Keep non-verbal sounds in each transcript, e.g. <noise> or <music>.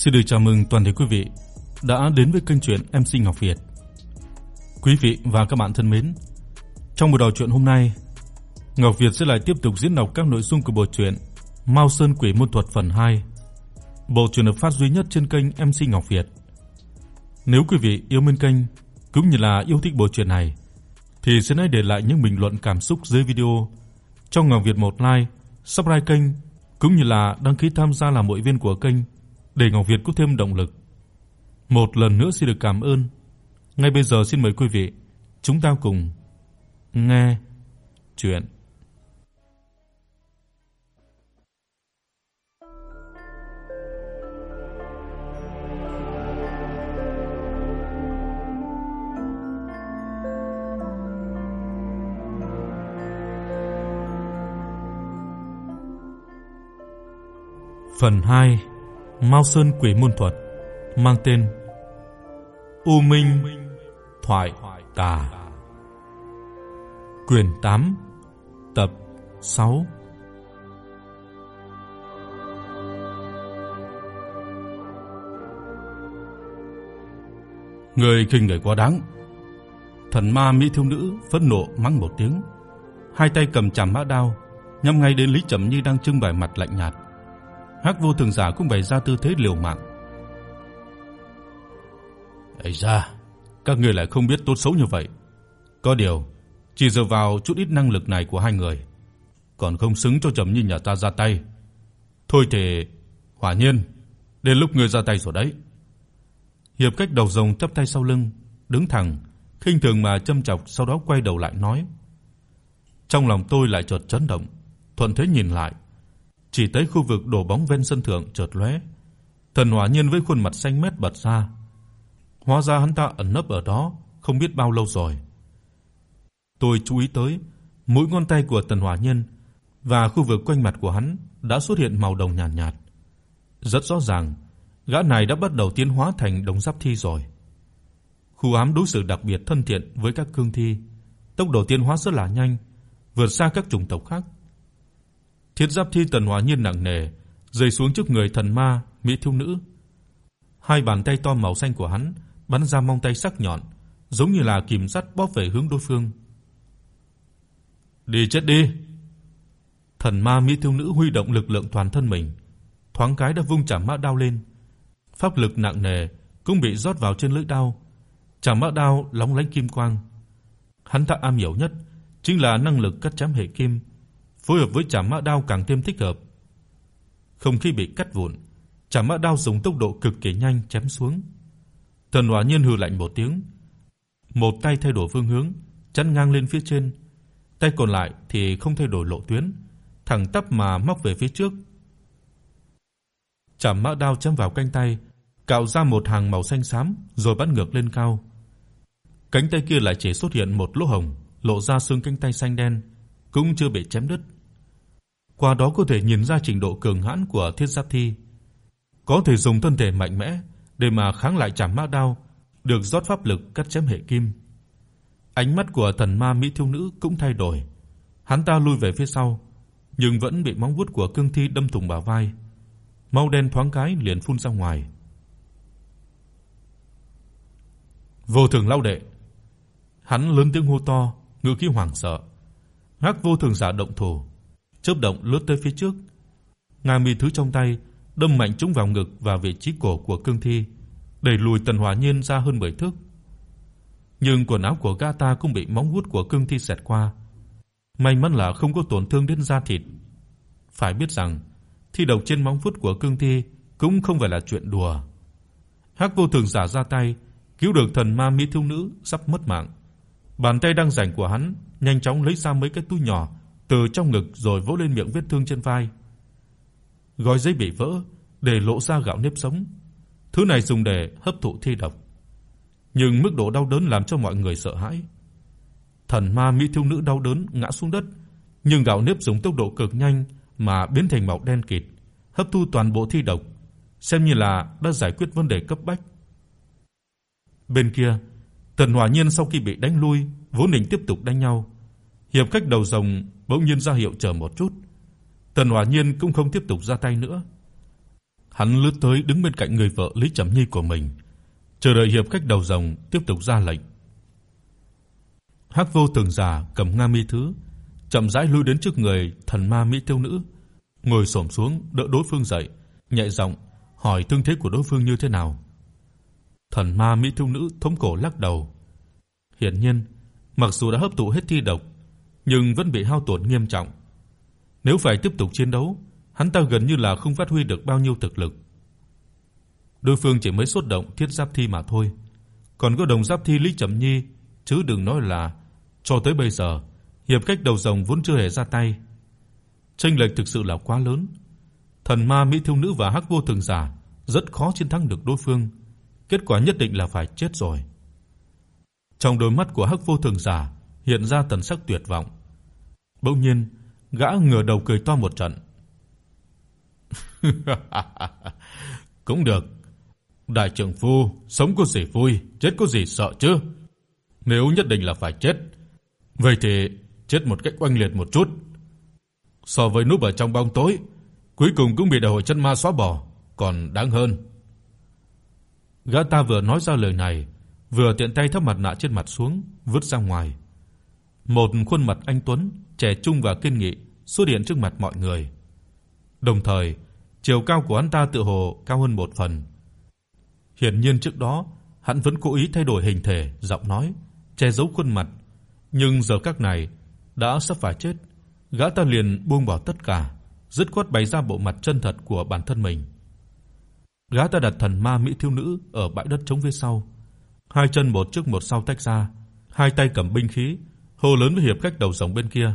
Xin được chào mừng toàn thể quý vị đã đến với kênh truyện MC Ngọc Việt. Quý vị và các bạn thân mến, trong buổi đọc truyện hôm nay, Ngọc Việt sẽ lại tiếp tục diễn đọc các nội dung của bộ truyện Mao Sơn Quỷ Môn Thuật phần 2. Bộ truyện được phát duy nhất trên kênh MC Ngọc Việt. Nếu quý vị yêu mến kênh cũng như là yêu thích bộ truyện này thì xin hãy để lại những bình luận cảm xúc dưới video cho Ngọc Việt một like, subscribe kênh cũng như là đăng ký tham gia làm hội viên của kênh để Ngọc Việt có thêm động lực. Một lần nữa xin được cảm ơn. Ngay bây giờ xin mời quý vị, chúng ta cùng nghe truyện Phần 2 Mao Sơn Quỷ môn thuật mang tên U Minh Thoại Tà. Quyền 8, tập 6. Người khinh người quá đáng. Thần ma mỹ thiếu nữ phẫn nộ mắng một tiếng, hai tay cầm chằm mã đao, nhắm ngay đến Lý Trầm như đang trưng bày mặt lạnh nhạt. Hắc vô thường giả cũng bày ra tư thế liều mạng. "Ấy da, các ngươi lại không biết tốt xấu như vậy. Có điều, chỉ dựa vào chút ít năng lực này của hai người, còn không xứng cho Trầm Nhi nhà ta ra tay. Thôi thì, Hỏa Nhiên, đến lúc ngươi ra tay rồi đấy." Hiệp Cách đầu rồng chắp tay sau lưng, đứng thẳng, khinh thường mà châm chọc, sau đó quay đầu lại nói: Trong lòng tôi lại chợt chấn động, thuận thế nhìn lại, chỉ thấy khu vực đổ bóng ven sân thượng chợt lóe, Thần Hỏa nhân với khuôn mặt xanh mét bật ra. Hóa ra hắn ta ẩn nấp ở đó không biết bao lâu rồi. Tôi chú ý tới mũi ngón tay của Tần Hỏa nhân và khu vực quanh mặt của hắn đã xuất hiện màu đồng nhàn nhạt, nhạt. Rất rõ ràng, gã này đã bắt đầu tiến hóa thành đồng giáp thi rồi. Khu ám đối xử đặc biệt thân thiện với các cương thi, tốc độ tiến hóa rất là nhanh, vượt xa các chủng tộc khác. Thiết giáp thi Tần Hóa Nhiên nặng nề rơi xuống trước người thần ma mỹ thiếu nữ. Hai bàn tay to màu xanh của hắn bắn ra mong tay sắc nhọn, giống như là kìm sắt bóp về hướng đối phương. "Đi chết đi." Thần ma mỹ thiếu nữ huy động lực lượng toàn thân mình, thoáng cái đã vung chảm mã đao lên. Pháp lực nặng nề cũng bị rót vào trên lưỡi đao. Chảm mã đao lóng lánh kim quang. Hắn ta am hiểu nhất chính là năng lực cắt chém hệ kim, phối hợp với chảm mã đao càng thêm thích hợp. Không khí bị cắt vụn, chảm mã đao dùng tốc độ cực kỳ nhanh chém xuống. Thần Hỏa Nhiên hừ lạnh một tiếng, một tay thay đổi phương hướng, chắn ngang lên phía trên, tay còn lại thì không thay đổi lộ tuyến, thẳng tắp mà móc về phía trước. Chảm mã đao chém vào cánh tay, cạo ra một hàng màu xanh xám rồi bắn ngược lên cao. Cánh tay kia lại chỉ xuất hiện một lỗ hổng, lộ ra xương cánh tay xanh đen, cũng chưa bị chém đứt. Qua đó có thể nhìn ra trình độ cường hãn của Thiết Giáp Thi, có thể dùng thân thể mạnh mẽ để mà kháng lại chảm ma đao, được rót pháp lực cắt chém hệ kim. Ánh mắt của thần ma mỹ thiếu nữ cũng thay đổi. Hắn ta lùi về phía sau, nhưng vẫn bị móng vuốt của cương thi đâm thủng bả vai. Máu đen thoáng cái liền phun ra ngoài. Vô Thường lão đệ. Hắn lớn tiếng hô to, ngữ khí hoảng sợ. Hắc Vô Thường giả động thủ, chớp động lướt tới phía trước. Ngà mi thứ trong tay đâm mạnh trúng vào ngực và vị trí cổ của cương thi, đẩy lùi Tần Hỏa Nhiên ra hơn 10 thước. Nhưng quần áo của gã ta cũng bị móng vuốt của cương thi xẹt qua. May mắn là không có tổn thương đến da thịt. Phải biết rằng, thi độc trên móng vuốt của cương thi cũng không phải là chuyện đùa. Hắc Vô Thường giả ra tay, cứu được thần ma mỹ thiếu nữ sắp mất mạng. Bàn tay đang rảnh của hắn nhanh chóng lấy ra mấy cái túi nhỏ từ trong ngực rồi vỗ lên miệng vết thương trên vai. Gói giấy bị vỡ để lộ ra gạo nếp sống. Thứ này dùng để hấp thụ thi độc. Nhưng mức độ đau đớn làm cho mọi người sợ hãi. Thần ma mỹ thiếu nữ đau đớn ngã xuống đất, nhưng gạo nếp dùng tốc độ cực nhanh mà biến thành màu đen kịt, hấp thu toàn bộ thi độc, xem như là đã giải quyết vấn đề cấp bách. Bên kia, Tần Hỏa Nhiên sau khi bị đánh lui, vốn định tiếp tục đánh nhau. Hiệp Cách đầu rồng bỗng nhiên ra hiệu chờ một chút. Tần Hỏa Nhiên cũng không tiếp tục ra tay nữa. hắn lướt tới đứng bên cạnh người vợ Lý Trầm Nhi của mình, chờ đợi hiệp khách đầu rồng tiếp tục ra lệnh. Hắc Vô Thường già cầm nga mi thứ, chậm rãi lui đến trước người thần ma mỹ tiêu nữ, ngồi xổm xuống đỡ đối phương dậy, nhẹ giọng hỏi thương thế của đối phương như thế nào. Thần ma mỹ tiêu nữ thống cổ lắc đầu. Hiển nhiên, mặc dù đã hấp thụ hết thi độc, nhưng vẫn bị hao tổn nghiêm trọng. Nếu phải tiếp tục chiến đấu, hắn ta gần như là không phát huy được bao nhiêu thực lực. Đối phương chỉ mới xuất động thiết giáp thi mà thôi, còn có đồng giáp thi Lý Trầm Nhi, chứ đừng nói là cho tới bây giờ, hiệp cách đầu rồng vốn chưa hề ra tay. Chênh lệch thực sự là quá lớn. Thần ma mỹ thiếu nữ và Hắc vô thường giả rất khó chiến thắng được đối phương, kết quả nhất định là phải chết rồi. Trong đôi mắt của Hắc vô thường giả hiện ra thần sắc tuyệt vọng. Bỗng nhiên, gã ngửa đầu cười to một trận. <laughs> Cũng được. Đại trưởng phu, sống có gì vui, chết có gì sợ chứ? Nếu nhất định là phải chết, vậy thì chết một cách oanh liệt một chút. So với núp ở trong bóng tối, cuối cùng cũng bị đại hội chân ma xóa bỏ, còn đáng hơn. Gã ta vừa nói ra lời này, vừa tiện tay thắp mặt nạ trên mặt xuống, vứt ra ngoài. Một khuôn mặt anh tuấn, trẻ trung và kiên nghị xuất hiện trước mặt mọi người. Đồng thời, chiều cao của hắn ta tựa hồ cao hơn một phần. Hiển nhiên trước đó, hắn vẫn cố ý thay đổi hình thể, giọng nói, che giấu khuôn mặt, nhưng giờ các này đã sắp phải chết, gã ta liền buông bỏ tất cả, dứt khoát bày ra bộ mặt chân thật của bản thân mình. Gã ta đặt thần ma mỹ thiếu nữ ở bãi đất trống phía sau, hai chân một trước một sau tách ra, hai tay cầm binh khí, hô lớn với hiệp khách đầu dòng bên kia.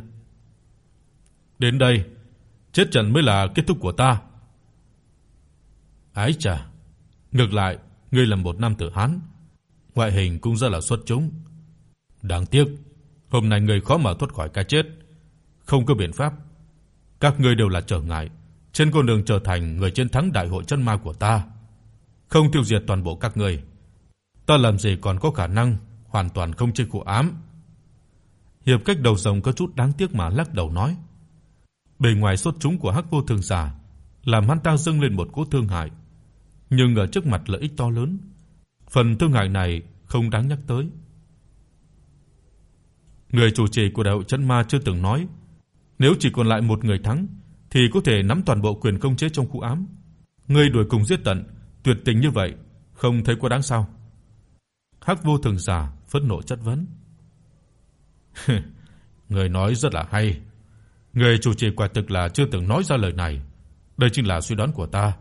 Đến đây, chết trận mới là kết thúc của ta. Ái chà, ngược lại, ngươi là một nam tử Hán, ngoại hình cũng rất là xuất chúng. Đáng tiếc, hôm nay ngươi khó mà thoát khỏi cái chết, không có biện pháp. Các ngươi đều là trở ngại trên con đường trở thành người chiến thắng đại hội chân ma của ta. Không tiêu diệt toàn bộ các ngươi, ta làm gì còn có khả năng hoàn toàn không chế của ám. Hiệp cách đầu rồng có chút đáng tiếc mà lắc đầu nói. Bề ngoài xuất chúng của Hắc Vô Thường giả làm hắn ta dâng lên một cỗ thương hại, nhưng ở trước mặt lợi ích to lớn, phần thương hại này không đáng nhắc tới. Người chủ trì của đại hội chân ma chưa từng nói, nếu chỉ còn lại một người thắng thì có thể nắm toàn bộ quyền công chế trong khu ám. Ngươi đuổi cùng giết tận, tuyệt tình như vậy, không thấy quá đáng sao? Hắc Vô Thường giả phẫn nộ chất vấn. <laughs> Người nói rất là hay. Người chủ trì quả thực là chưa từng nói ra lời này. Đây chính là suy đoán của ta.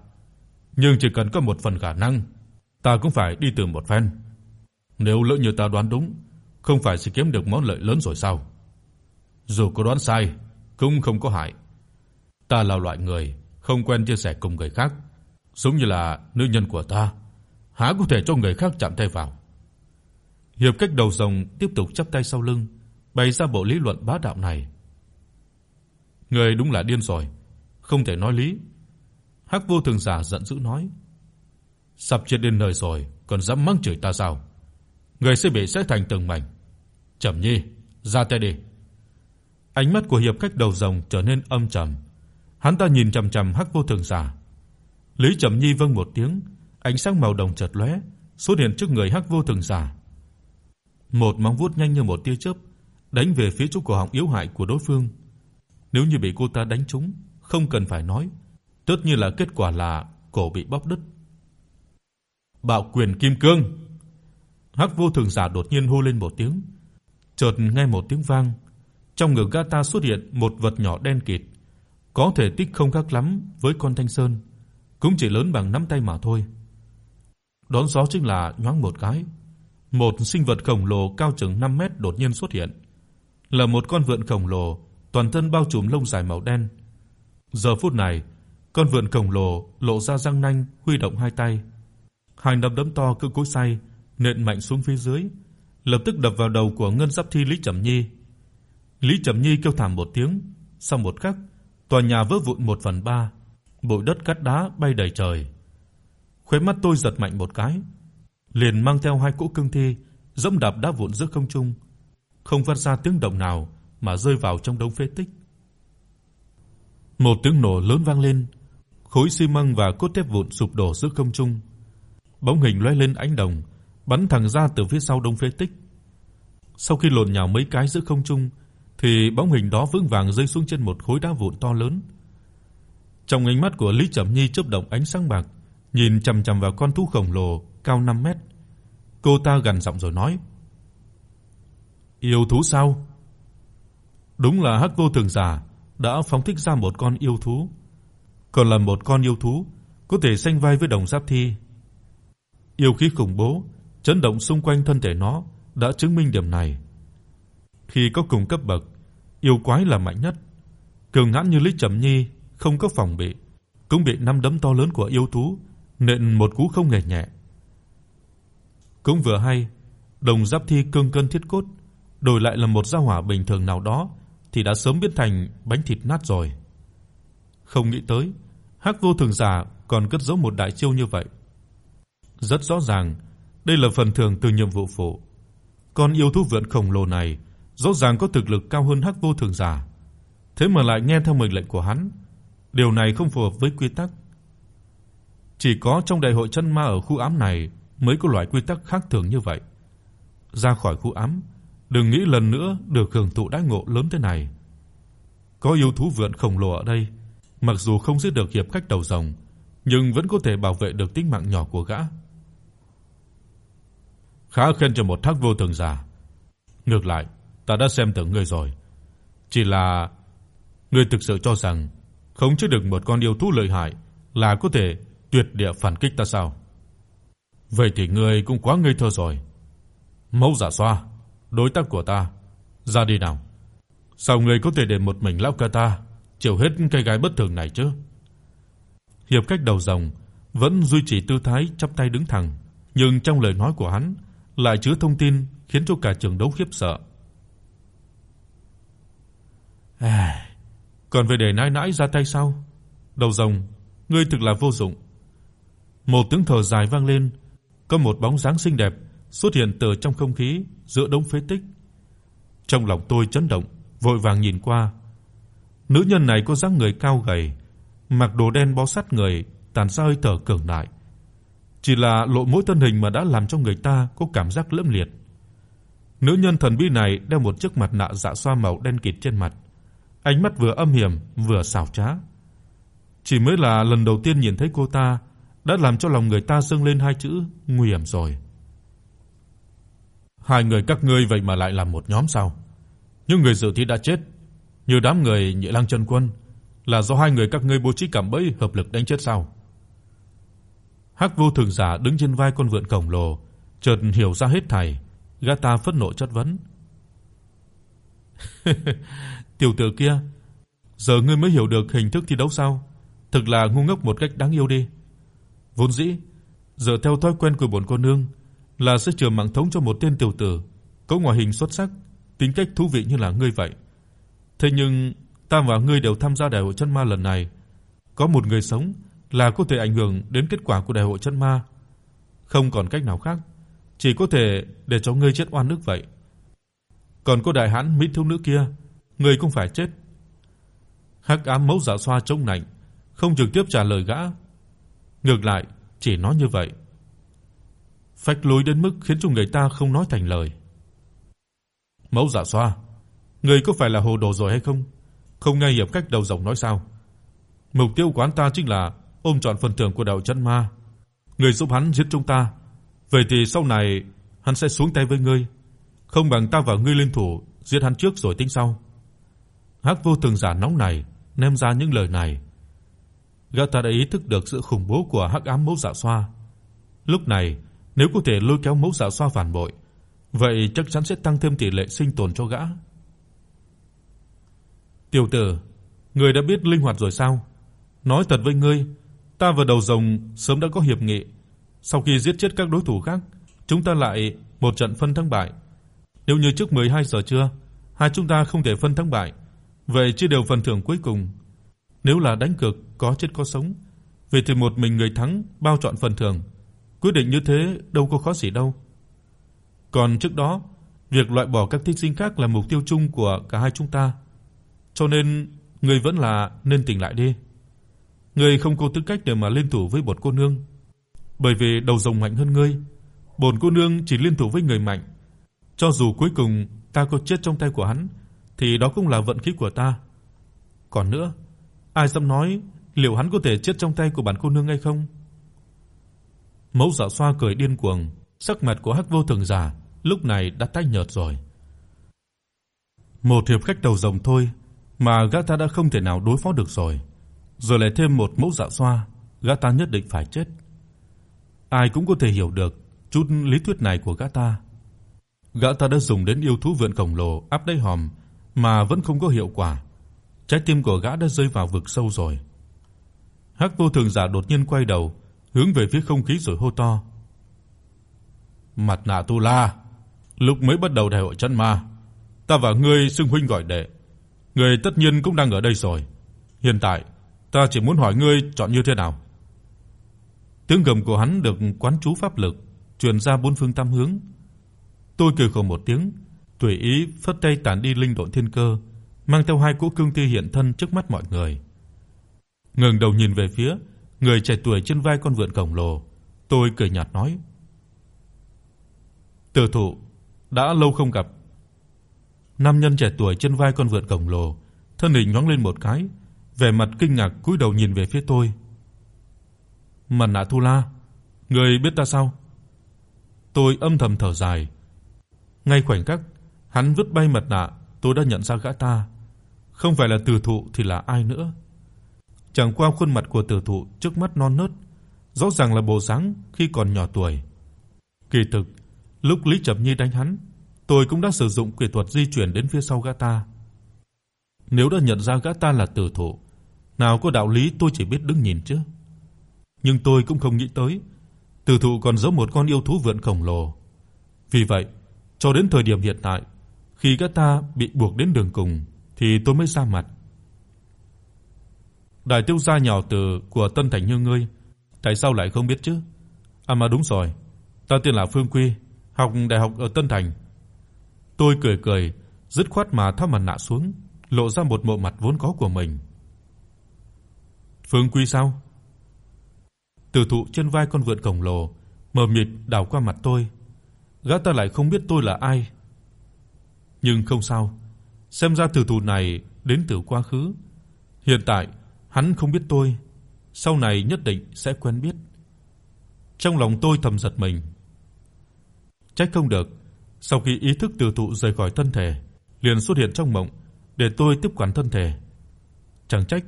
Nhưng chỉ cần có một phần khả năng, ta cũng phải đi từ một phen. Nếu lỡ như ta đoán đúng, không phải sẽ kiếm được món lợi lớn rồi sao? Dù có đoán sai, cũng không có hại. Ta là loại người không quen chia sẻ cùng người khác, giống như là nữ nhân của ta, há có thể cho người khác chạm tay vào. Hiệp cách đầu rồng tiếp tục chắp tay sau lưng, bày ra bộ lý luận bá đạo này. Người đúng là điên rồi, không thể nói lý. Hắc Vô Thường giả giận dữ nói: "Sắp chết đến nơi rồi, còn dám mắng chửi ta sao? Người sẽ bị xé thành từng mảnh." Trầm Nhi, ra tay đi. Ánh mắt của hiệp khách đầu rồng trở nên âm trầm. Hắn ta nhìn chằm chằm Hắc Vô Thường giả. Lý Trầm Nhi vâng một tiếng, ánh sáng màu đồng chợt lóe, xuất hiện trước người Hắc Vô Thường giả. Một móng vuốt nhanh như một tia chớp đánh về phía chỗ cổ họng yếu hại của đối phương. Nếu như bị cô ta đánh trúng, không cần phải nói, tất nhiên là kết quả là cổ bị bóp đứt. Bạo quyền kim cương. Hắc Vô Thường giả đột nhiên hô lên một tiếng, chợt nghe một tiếng vang, trong ngực gã ta xuất hiện một vật nhỏ đen kịt, có thể tích không khác lắm với con thanh sơn, cũng chỉ lớn bằng nắm tay mà thôi. Đón gió chính là nhoáng một cái, một sinh vật khổng lồ cao chừng 5 mét đột nhiên xuất hiện, là một con vượn khổng lồ, toàn thân bao trùm lông dài màu đen. Giờ phút này, con vượn khổng lồ lộ ra răng nanh, huy động hai tay. Hai nắm đấm to cỡ cối xay nện mạnh xuống phía dưới, lập tức đập vào đầu của Ngân Giáp Thi Lý Trầm Nhi. Lý Trầm Nhi kêu thảm một tiếng, sau một khắc, tòa nhà vỡ vụn 1/3, bụi đất cát đá bay đầy trời. Khóe mắt tôi giật mạnh một cái, liền mang theo hai cỗ cương thi, dẫm đạp đá vụn giữa không trung, không phát ra tiếng động nào mà rơi vào trong đống phế tích. Một tiếng nổ lớn vang lên, khối xi măng và cốt thép vụn sụp đổ giữa không trung. Bóng hình lóe lên ánh đồng, bắn thẳng ra từ phía sau đống phế tích. Sau khi lộn nhào mấy cái giữa không trung, thì bóng hình đó vững vàng rơi xuống trên một khối đá vụn to lớn. Trong ánh mắt của Lý Trầm Nhi chớp động ánh sáng bạc, nhìn chằm chằm vào con thú khổng lồ cao 5 mét. Cô ta gằn giọng rồi nói: "Yêu thú sao?" Đúng là Hắc Vô Thường giả đã phóng thích ra một con yêu thú, còn là một con yêu thú có thể sánh vai với Đồng Giáp Thi. Yêu khí khủng bố chấn động xung quanh thân thể nó đã chứng minh điểm này. Khi có cùng cấp bậc, yêu quái là mạnh nhất. Cường hãn như Lý Trầm Nhi không có phòng bị, cũng bị năm đấm to lớn của yêu thú nện một cú không hề nhẹ. Cũng vừa hay, Đồng Giáp Thi cương cân thiết cốt, đổi lại là một gia hỏa bình thường nào đó thì đã sớm biến thành bánh thịt nát rồi. Không nghĩ tới, Hắc Vô Thường giả còn cất giấu một đại chiêu như vậy. Rất rõ ràng, đây là phần thưởng từ nhiệm vụ phụ. Con yêu thú vượn khổng lồ này rõ ràng có thực lực cao hơn Hắc Vô Thường giả, thế mà lại nghe theo mệnh lệnh của hắn. Điều này không phù hợp với quy tắc. Chỉ có trong đại hội chân ma ở khu ám này mới có loại quy tắc khác thường như vậy. Ra khỏi khu ám, đừng nghĩ lần nữa được hưởng thụ đãi ngộ lớn thế này. Có yêu thú vượn khổng lồ ở đây, mặc dù không giết được hiệp khách đầu rồng, nhưng vẫn có thể bảo vệ được tính mạng nhỏ của gã. Khá khen cho một thác vô thường giả. Ngược lại, ta đã xem tưởng ngươi rồi. Chỉ là ngươi thực sự cho rằng không chế được một con yêu thú lợi hại là có thể tuyệt địa phản kích ta sao? Vậy thì ngươi cũng quá ngây thơ rồi. Mẫu Giả Xoa, đối tác của ta, ra đi nào. Sao ngươi có thể để một mình lão ca ta chịu hết cái gái bất thường này chứ? Hiệp cách đầu rồng vẫn duy trì tư thái chắp tay đứng thẳng, nhưng trong lời nói của hắn lại chứa thông tin khiến cho cả trường đấu khiếp sợ. À, còn về để nãi nãi ra tay sao? Đầu rồng, ngươi thực là vô dụng. Một tiếng thở dài vang lên, có một bóng dáng xinh đẹp xuất hiện từ trong không khí giữa đống phế tích. Trong lòng tôi chấn động, vội vàng nhìn qua. Nữ nhân này có dáng người cao gầy, mặc đồ đen bó sát người, tản ra hơi thở cường đại. Chỉ là lộ mỗi thân hình mà đã làm cho người ta có cảm giác lẫm liệt. Nữ nhân thần bí này đeo một chiếc mặt nạ dạ xoa màu đen kịt trên mặt, ánh mắt vừa âm hiểm vừa xảo trá. Chỉ mới là lần đầu tiên nhìn thấy cô ta đã làm cho lòng người ta dâng lên hai chữ nguy hiểm rồi. Hai người các ngươi vậy mà lại làm một nhóm sao? Những người dự thi đã chết, như đám người Nhị Lang Chân Quân, là do hai người các ngươi bố trí cảm bẫy hợp lực đánh chết sao? Hắc Vô Thường giả đứng trên vai con vượn khổng lồ, chợt hiểu ra hết thảy, gã ta phẫn nộ chất vấn. <laughs> "Tiểu tử kia, giờ ngươi mới hiểu được hình thức thi đấu sao? Thực là ngu ngốc một cách đáng yêu đi." Vốn dĩ, giờ theo thói quen của bọn cô nương là sẽ chừa mạng thống cho một tên tiểu tử có ngoại hình xuất sắc, tính cách thú vị như là ngươi vậy. Thế nhưng ta và ngươi đều tham gia đại hội chân ma lần này, có một người sống là có thể ảnh hưởng đến kết quả của đại hội chân ma. Không còn cách nào khác, chỉ có thể để cho ngươi chết oan ức vậy. Còn cô đại hãn mỹ thiếu nữ kia, ngươi cũng phải chết. Hắc ám mẫu giả xoa chống nạnh, không trực tiếp trả lời gã. Ngược lại, chỉ nói như vậy. Phách lối đến mức khiến cho người ta không nói thành lời. Mẫu giả xoa, ngươi có phải là hồ đồ rồi hay không? Không nghe hiệp cách đầu rồng nói sao? Mục tiêu của hắn ta chính là ôm trọn phần thưởng của đạo chân ma. Ngươi giúp hắn giết chúng ta, vậy thì sau này hắn sẽ xuống tay với ngươi, không bằng ta và ngươi liên thủ giết hắn trước rồi tính sau. Hắc Vô Thường giả nóng này ném ra những lời này. Gã ta đã ý thức được sự khủng bố của Hắc Ám Mẫu Dạ Xoa. Lúc này, nếu có thể lôi kéo Mẫu Dạ Xoa phản bội, vậy chắc chắn sẽ tăng thêm tỷ lệ sinh tồn cho gã. "Tiểu tử, ngươi đã biết linh hoạt rồi sao? Nói thật với ngươi, ta và đầu rồng sớm đã có hiệp nghị, sau khi giết chết các đối thủ khác, chúng ta lại một trận phân thắng bại. Nếu như trước 12 giờ trưa, hai chúng ta không thể phân thắng bại, vậy chia đều phần thưởng cuối cùng. Nếu là đánh cược có chết có sống, vậy thì một mình người thắng bao trọn phần thưởng. Quyết định như thế đâu có khó gì đâu. Còn trước đó, việc loại bỏ các thí sinh khác là mục tiêu chung của cả hai chúng ta. Cho nên người vẫn là nên tỉnh lại đi. ngươi không có tư cách để mà liên thủ với bọn cô nương, bởi vì đầu rồng mạnh hơn ngươi, Bọn cô nương chỉ liên thủ với người mạnh, cho dù cuối cùng ta có chết trong tay của hắn thì đó cũng là vận khí của ta. Còn nữa, ai dám nói liệu hắn có thể chết trong tay của bản cô nương hay không? Mẫu Dạ Xoa cười điên cuồng, sắc mặt của Hắc Vô Thường giả lúc này đã tái nhợt rồi. Một hiệp khách đầu rồng thôi mà gã ta đã không thể nào đối phó được rồi, rồi lại thêm một mẫu Dạ Xoa, gã ta nhất định phải chết. Ai cũng có thể hiểu được chút lý thuyết này của gã ta. Gã ta đã dùng đến yêu thú vượn khổng lồ áp đáy hòm mà vẫn không có hiệu quả. Trái tim của gã đã rơi vào vực sâu rồi. Hắc Vô Thường giả đột nhiên quay đầu, hướng về phía không khí rồi hô to: "Mặt nạ Tu La, lúc mới bắt đầu đại hội chân ma, ta và ngươi xưng huynh gọi đệ, ngươi tất nhiên cũng đang ở đây rồi. Hiện tại, ta chỉ muốn hỏi ngươi chọn như thế nào?" Tiếng gầm của hắn được quán chú pháp lực truyền ra bốn phương tám hướng. Tôi cười khổ một tiếng, tùy ý phất tay tản đi linh độn thiên cơ, mang theo hai cỗ cương thi hiện thân trước mắt mọi người. Ngẩng đầu nhìn về phía người trẻ tuổi trên vai con vượn khổng lồ, tôi cười nhạt nói: "Tử thụ, đã lâu không gặp." Nam nhân trẻ tuổi trên vai con vượn khổng lồ, thân hình nhoáng lên một cái, vẻ mặt kinh ngạc cúi đầu nhìn về phía tôi. "Mạn nạ Thu La, ngươi biết ta sao?" Tôi âm thầm thở dài. Ngay khoảnh khắc hắn vứt bay mặt nạ, tôi đã nhận ra gã ta, không phải là Từ Thụ thì là ai nữa. Chẳng qua khuôn mặt của Tử Thụ trước mắt non nớt, rõ ràng là bộ dáng khi còn nhỏ tuổi. Kỳ thực, lúc Lý Trầm Nhi đánh hắn, tôi cũng đã sử dụng quyền thuật di chuyển đến phía sau gã ta. Nếu đã nhận ra gã ta là Tử Thụ, nào có đạo lý tôi chỉ biết đứng nhìn chứ. Nhưng tôi cũng không nghĩ tới, Tử Thụ còn giống một con yêu thú vượn khổng lồ. Vì vậy, cho đến thời điểm hiện tại, khi gã ta bị buộc đến đường cùng thì tôi mới ra mặt. Đại tiêu gia nhỏ từ của Tân Thành như ngươi, tại sao lại không biết chứ? À mà đúng rồi, ta tên là Phương Quy, học đại học ở Tân Thành. Tôi cười cười, dứt khoát mà tháo mặt nạ xuống, lộ ra một bộ mặt vốn có của mình. Phương Quy sao? Tử thụ trên vai con vượn khổng lồ, mờ mịt đảo qua mặt tôi. Gã ta lại không biết tôi là ai. Nhưng không sao, xem ra tử thụ này đến từ quá khứ. Hiện tại Hắn không biết tôi, sau này nhất định sẽ quen biết. Trong lòng tôi thầm giật mình. Trách không được, sau khi ý thức từ tụ rời khỏi thân thể, liền xuất hiện trong mộng để tôi tiếp quản thân thể. Chẳng trách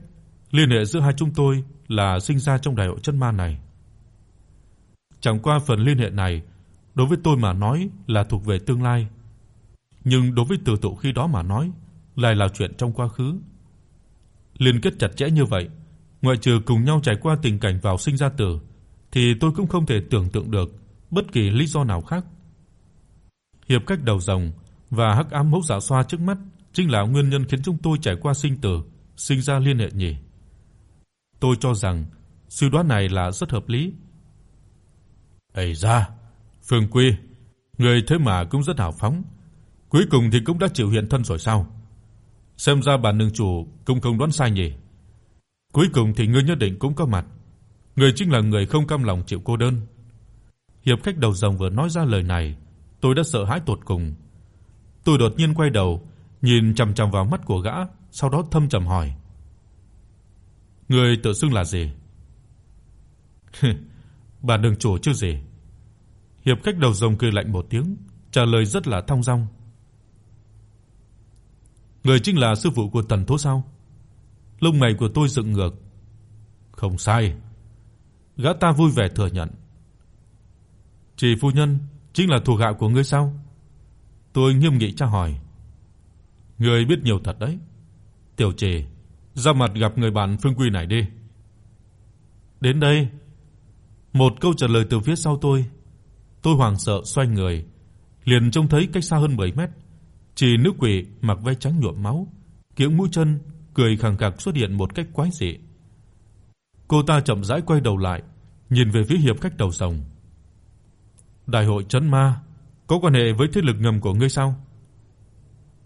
liên hệ giữa hai chúng tôi là sinh ra trong đại hội chân ma này. Chẳng qua phần liên hệ này đối với tôi mà nói là thuộc về tương lai, nhưng đối với Từ Tụ khi đó mà nói lại là chuyện trong quá khứ liên kết chặt chẽ như vậy, ngoại trừ cùng nhau trải qua tình cảnh vào sinh ra tử thì tôi cũng không thể tưởng tượng được bất kỳ lý do nào khác. Hiệp cách đầu rồng và hắc ám mẫu dạ xoa trước mắt chính là nguyên nhân khiến chúng tôi trải qua sinh tử, sinh ra liên hệ nhỉ. Tôi cho rằng suy đoán này là rất hợp lý. Ây da, Phương Quy, người thế mà cũng rất hào phóng, cuối cùng thì cũng đã chịu hiện thân rồi sao? Xem ra bản nương chủ cũng không đoán sai nhỉ. Cuối cùng thì ngươi nhất định cũng có mặt. Ngươi chính là người không cam lòng chịu cô đơn. Hiệp khách đầu rồng vừa nói ra lời này, tôi đã sợ hãi tột cùng. Tôi đột nhiên quay đầu, nhìn chằm chằm vào mắt của gã, sau đó thâm trầm hỏi: "Ngươi tự xưng là gì?" <laughs> "Bản đường chủ chứ gì?" Hiệp khách đầu rồng cười lạnh một tiếng, trả lời rất là thong dong. Người chính là sư phụ của Tần Tố sao? Lông mày của tôi dựng ngược. Không sai. Gã ta vui vẻ thừa nhận. Chỉ phu nhân chính là thuộc hạ của ngươi sao? Tôi nghiêm nghị tra hỏi. Ngươi biết nhiều thật đấy. Tiểu Trì, ra mặt gặp người bạn Phương Quy này đi. Đến đây, một câu trả lời từ phía sau tôi. Tôi hoảng sợ xoay người, liền trông thấy cách xa hơn 10 mét chỉ nữ quỷ mặc váy trắng nhuộm máu, kiếng mũi chân, cười khẳng khặc xuất hiện một cách quái dị. Cô ta chậm rãi quay đầu lại, nhìn về phía hiệp khách đầu sòng. Đại hội trấn ma có quan hệ với thế lực ngầm của ngươi sao?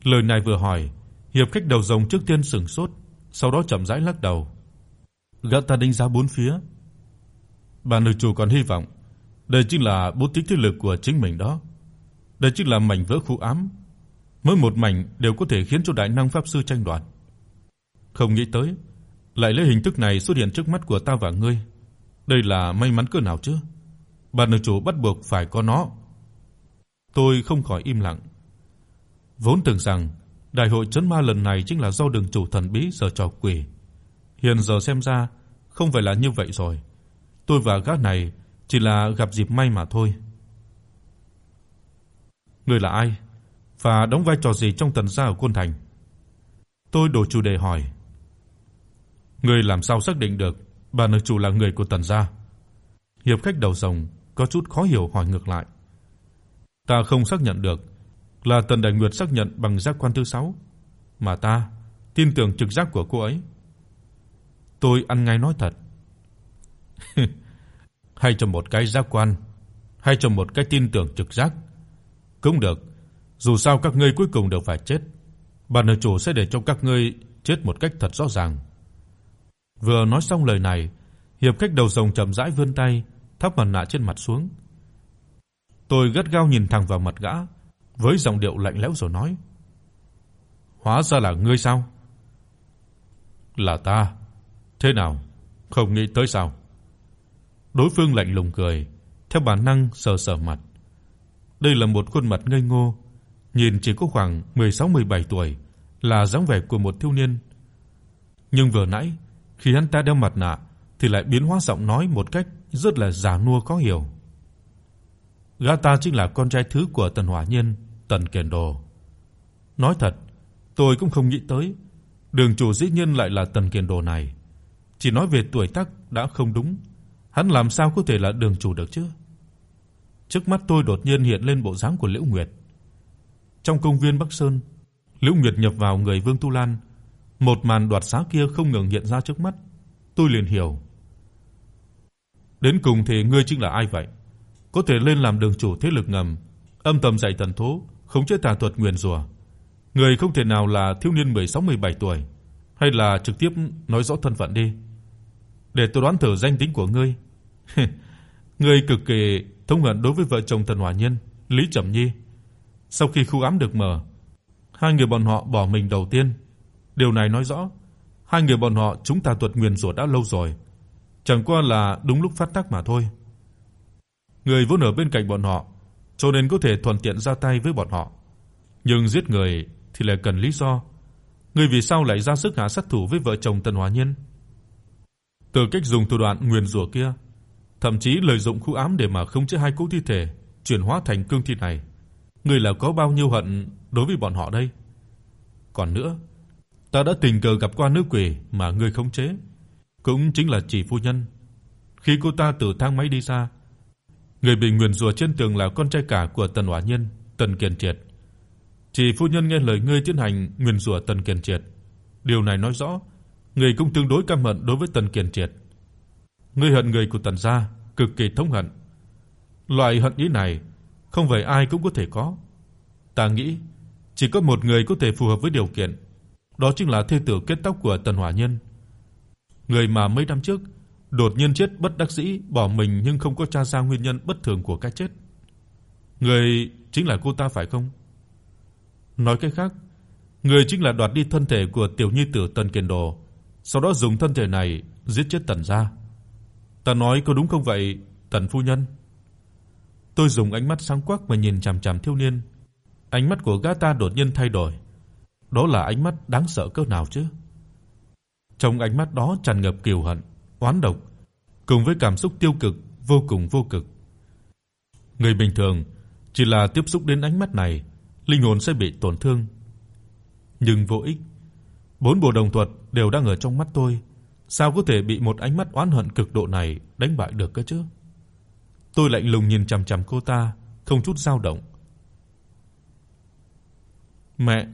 Lời này vừa hỏi, hiệp khách đầu rồng trước tiên sững sốt, sau đó chậm rãi lắc đầu. Gã ta đánh giá bốn phía. Bà nữ chủ còn hy vọng đây chính là bố trí thế lực của chính mình đó. Đây chính là mảnh vỡ khu ám, mỗi một mảnh đều có thể khiến cho đại năng pháp sư tranh đoạt. Không nghĩ tới, lại lấy hình thức này xuất hiện trước mắt của ta và ngươi. Đây là may mắn cỡ nào chứ? Bản nữ chủ bắt buộc phải có nó. Tôi không khỏi im lặng. Vốn tưởng rằng đại hội trấn ma lần này chính là do đường chủ thần bí giở trò quỷ. Hiện giờ xem ra không phải là như vậy rồi. Tôi và gã này chỉ là gặp dịp may mà thôi. Ngươi là ai và đóng vai trò gì trong tần gia ở Côn Thành? Tôi đổi chủ đề hỏi. Ngươi làm sao xác định được bà nữ chủ là người của tần gia? Hiệp khách đầu rồng có chút khó hiểu hỏi ngược lại. Ta không xác nhận được, là Tần Đại Nguyệt xác nhận bằng giác quan thứ 6, mà ta tin tưởng trực giác của cô ấy. Tôi ăn ngay nói thật. <laughs> hay cho một cái giác quan, hay cho một cái tin tưởng trực giác cũng được, dù sao các ngươi cuối cùng đều phải chết. Bản nơi chủ sẽ để cho các ngươi chết một cách thật rõ ràng. Vừa nói xong lời này, hiệp khách đầu rồng chậm rãi vươn tay, thấp mặt nạ trên mặt xuống. Tôi gắt gao nhìn thẳng vào mặt gã, với giọng điệu lạnh lẽo rồi nói: "Hóa ra là ngươi sao?" "Là ta. Thế nào? Không nghĩ tới sao?" Đối phương lạnh lùng cười, theo bản năng sờ sờ mặt. Đây là một khuôn mặt ngây ngô, nhìn chỉ có khoảng 16-17 tuổi, là dáng vẻ của một thiếu niên. Nhưng vừa nãy, khi hắn ta đeo mặt nạ thì lại biến hóa giọng nói một cách rất là già nua khó hiểu. Gã ta chính là con trai thứ của Tần Hỏa nhân Tần Kiền Đồ. Nói thật, tôi cũng không nghĩ tới, đường chủ dĩ nhiên lại là Tần Kiền Đồ này. Chỉ nói về tuổi tác đã không đúng, hắn làm sao có thể là đường chủ được chứ? Trước mắt tôi đột nhiên hiện lên bộ dáng của Liễu Nguyệt. Trong công viên Bắc Sơn, Lữ Nguyệt nhập vào người Vương Tu Lan, một màn đoạt xá kia không ngừng hiện ra trước mắt, tôi liền hiểu. Đến cùng thì ngươi chính là ai vậy? Có thể lên làm đường chủ thế lực ngầm, âm thầm dạy tần thố, không chế tà thuật nguyền rủa. Ngươi không thể nào là thiếu niên 16-17 tuổi, hay là trực tiếp nói rõ thân phận đi. Để tôi đoán thử danh tính của ngươi. <laughs> ngươi cực kỳ thông hận đối với vợ chồng Tần Hỏa Nhân, Lý Trầm Nhi. Sau khi khu ám được mở, hai người bọn họ bỏ mình đầu tiên. Điều này nói rõ hai người bọn họ chúng ta tuột nguyên rủa đã lâu rồi, chẳng qua là đúng lúc phát tác mà thôi. Người vốn ở bên cạnh bọn họ, cho nên có thể thuận tiện ra tay với bọn họ. Nhưng giết người thì lại cần lý do. Người vì sao lại ra sức hạ sát thủ với vợ chồng Tần hóa Nhân? Từ cách dùng thủ đoạn nguyên rủa kia, thậm chí lợi dụng khu ám để mà khống chế hai cỗ thi thể chuyển hóa thành cương thi này. Ngươi là có bao nhiêu hận đối với bọn họ đây? Còn nữa, ta đã tình cờ gặp qua nữ quỷ mà ngươi khống chế, cũng chính là chỉ phu nhân. Khi cô ta từ thang máy đi ra, người bị nguyền rủa trên tường là con trai cả của Tần Hỏa Nhân, Tần Kiền Triệt. Chỉ phu nhân nghe lời ngươi tiến hành nguyền rủa Tần Kiền Triệt. Điều này nói rõ, ngươi cũng tương đối căm hận đối với Tần Kiền Triệt. Ngươi hận người của Tần gia, cực kỳ thống hận. Loại hận ý này không phải ai cũng có thể có. Ta nghĩ chỉ có một người có thể phù hợp với điều kiện, đó chính là thê tử kết tóc của Tần Hỏa Nhân. Người mà mấy năm trước đột nhiên chết bất đắc dĩ bỏ mình nhưng không có tra ra nguyên nhân bất thường của cái chết. Người chính là cô ta phải không? Nói cách khác, người chính là đoạt đi thân thể của tiểu nhi tử Tần Kiền Đồ, sau đó dùng thân thể này giết chết Tần gia. Ta nói có đúng không vậy, Tần phu nhân? Tôi dùng ánh mắt sáng quắc mà nhìn chằm chằm thiếu niên. Ánh mắt của gã ta đột nhiên thay đổi. Đó là ánh mắt đáng sợ cỡ nào chứ? Trong ánh mắt đó tràn ngập kiêu hận, oán độc, cùng với cảm xúc tiêu cực vô cùng vô cực. Người bình thường chỉ là tiếp xúc đến ánh mắt này, linh hồn sẽ bị tổn thương. Nhưng vô ích. Bốn bộ đồng thuật đều đang ở trong mắt tôi, sao có thể bị một ánh mắt oán hận cực độ này đánh bại được cơ chứ? Tôi lạnh lùng nhìn chằm chằm cô ta, không chút dao động. "Mẹ,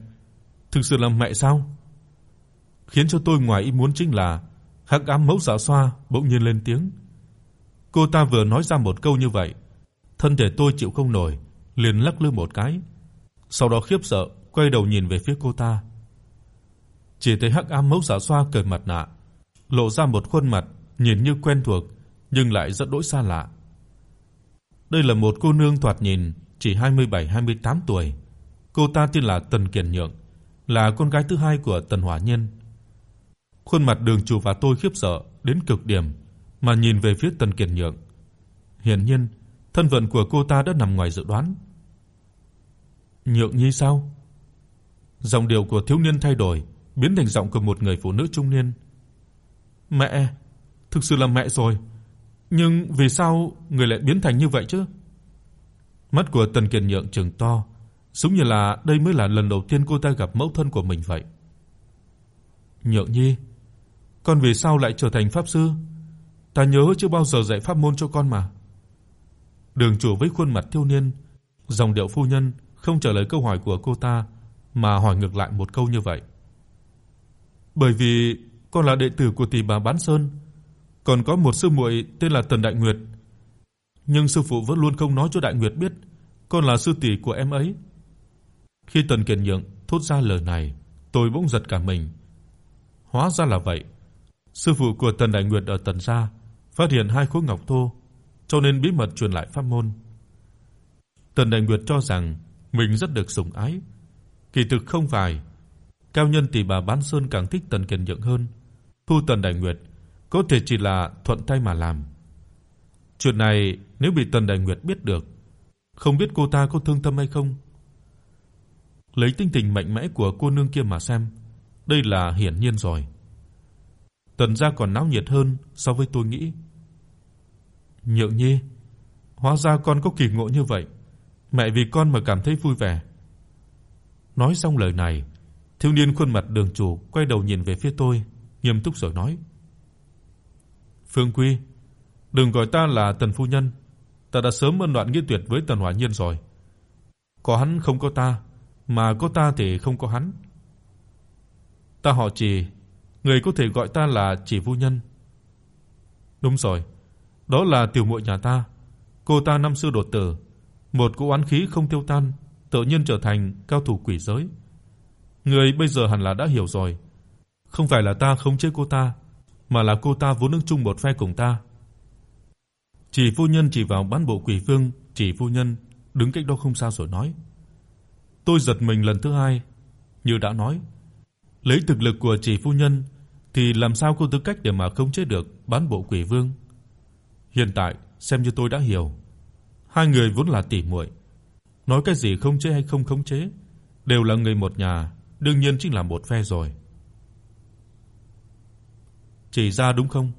thực sự là mẹ sao?" Khiến cho tôi ngoài ý muốn chính là Hắc ám mẫu dạ xoa bỗng nhiên lên tiếng. Cô ta vừa nói ra một câu như vậy, thân thể tôi chịu không nổi, liền lắc lư một cái. Sau đó khiếp sợ quay đầu nhìn về phía cô ta. Chỉ thấy Hắc ám mẫu dạ xoa cởi mặt nạ, lộ ra một khuôn mặt nhìn như quen thuộc nhưng lại rất đỗi xa lạ. Đây là một cô nương thoạt nhìn chỉ 27-28 tuổi. Cô ta tên là Tần Kiền Nhượng, là con gái thứ hai của Tần Hỏa Nhân. Khuôn mặt Đường chủ và tôi khiếp sợ đến cực điểm mà nhìn về phía Tần Kiền Nhượng. Hiển nhiên, thân phận của cô ta đã nằm ngoài dự đoán. Nhượng Nhi sao? Giọng điệu của thiếu niên thay đổi, biến thành giọng của một người phụ nữ trung niên. Mẹ, thực sự là mẹ rồi. Nhưng vì sao người lại biến thành như vậy chứ? Mắt của Tần Kiền Nhượng trừng to, giống như là đây mới là lần đầu tiên cô ta gặp mẫu thân của mình vậy. Nhượng Nhi, con vì sao lại trở thành pháp sư? Ta nhớ chưa bao giờ dạy pháp môn cho con mà. Đường chủ với khuôn mặt thiếu niên, dòng điệu phu nhân không trả lời câu hỏi của cô ta mà hỏi ngược lại một câu như vậy. Bởi vì con là đệ tử của tỷ bà Bán Sơn, còn có một sư muội tên là Tần Đại Nguyệt. Nhưng sư phụ vẫn luôn không nói cho Đại Nguyệt biết con là sư tỷ của em ấy. Khi Tần Kiền Nhượng thốt ra lời này, tôi bỗng giật cả mình. Hóa ra là vậy. Sư phụ của Tần Đại Nguyệt ở Tần gia phát hiện hai khối ngọc thô, cho nên bí mật truyền lại pháp môn. Tần Đại Nguyệt cho rằng mình rất được sủng ái, kỳ thực không phải. Cao nhân tỷ bà Bán Sơn càng thích Tần Kiền Nhượng hơn. Thu Tần Đại Nguyệt có thể chỉ là thuận tay mà làm. Chuyện này nếu bị Tần Đại Nguyệt biết được, không biết cô ta có thương tâm hay không. Lấy tinh tình mạnh mẽ của cô nương kia mà xem, đây là hiển nhiên rồi. Tần gia còn náo nhiệt hơn so với tôi nghĩ. Nhượng Nhi, hóa ra con có kỳ ngộ như vậy, mẹ vì con mà cảm thấy vui vẻ. Nói xong lời này, thiếu niên khuôn mặt đường chủ quay đầu nhìn về phía tôi, nghiêm túc rồi nói: "Phương Quy, đừng gọi ta là Tần phu nhân, ta đã sớm ân đoạn nghĩa tuyệt với Tần Hỏa Nhiên rồi. Có hắn không có ta, mà có ta thì không có hắn. Ta họ Trì, người có thể gọi ta là trì phu nhân." "Đúng rồi, đó là tiểu muội nhà ta. Cô ta năm xưa đột tử, một cỗ oán khí không tiêu tan, tự nhiên trở thành cao thủ quỷ giới. Người bây giờ hẳn là đã hiểu rồi, không phải là ta không chế cô ta, mà là cô ta vốn đứng chung một phe cùng ta. Chỉ phu nhân chỉ vào bán bộ quỷ vương, chỉ phu nhân đứng cách đó không xa rồi nói. Tôi giật mình lần thứ hai, như đã nói, lấy thực lực của chỉ phu nhân thì làm sao có tư cách để mà khống chế được bán bộ quỷ vương. Hiện tại xem như tôi đã hiểu, hai người vốn là tỷ muội, nói cái gì khống chế hay không khống chế, đều là người một nhà, đương nhiên chính là một phe rồi. Chỉ ra đúng không?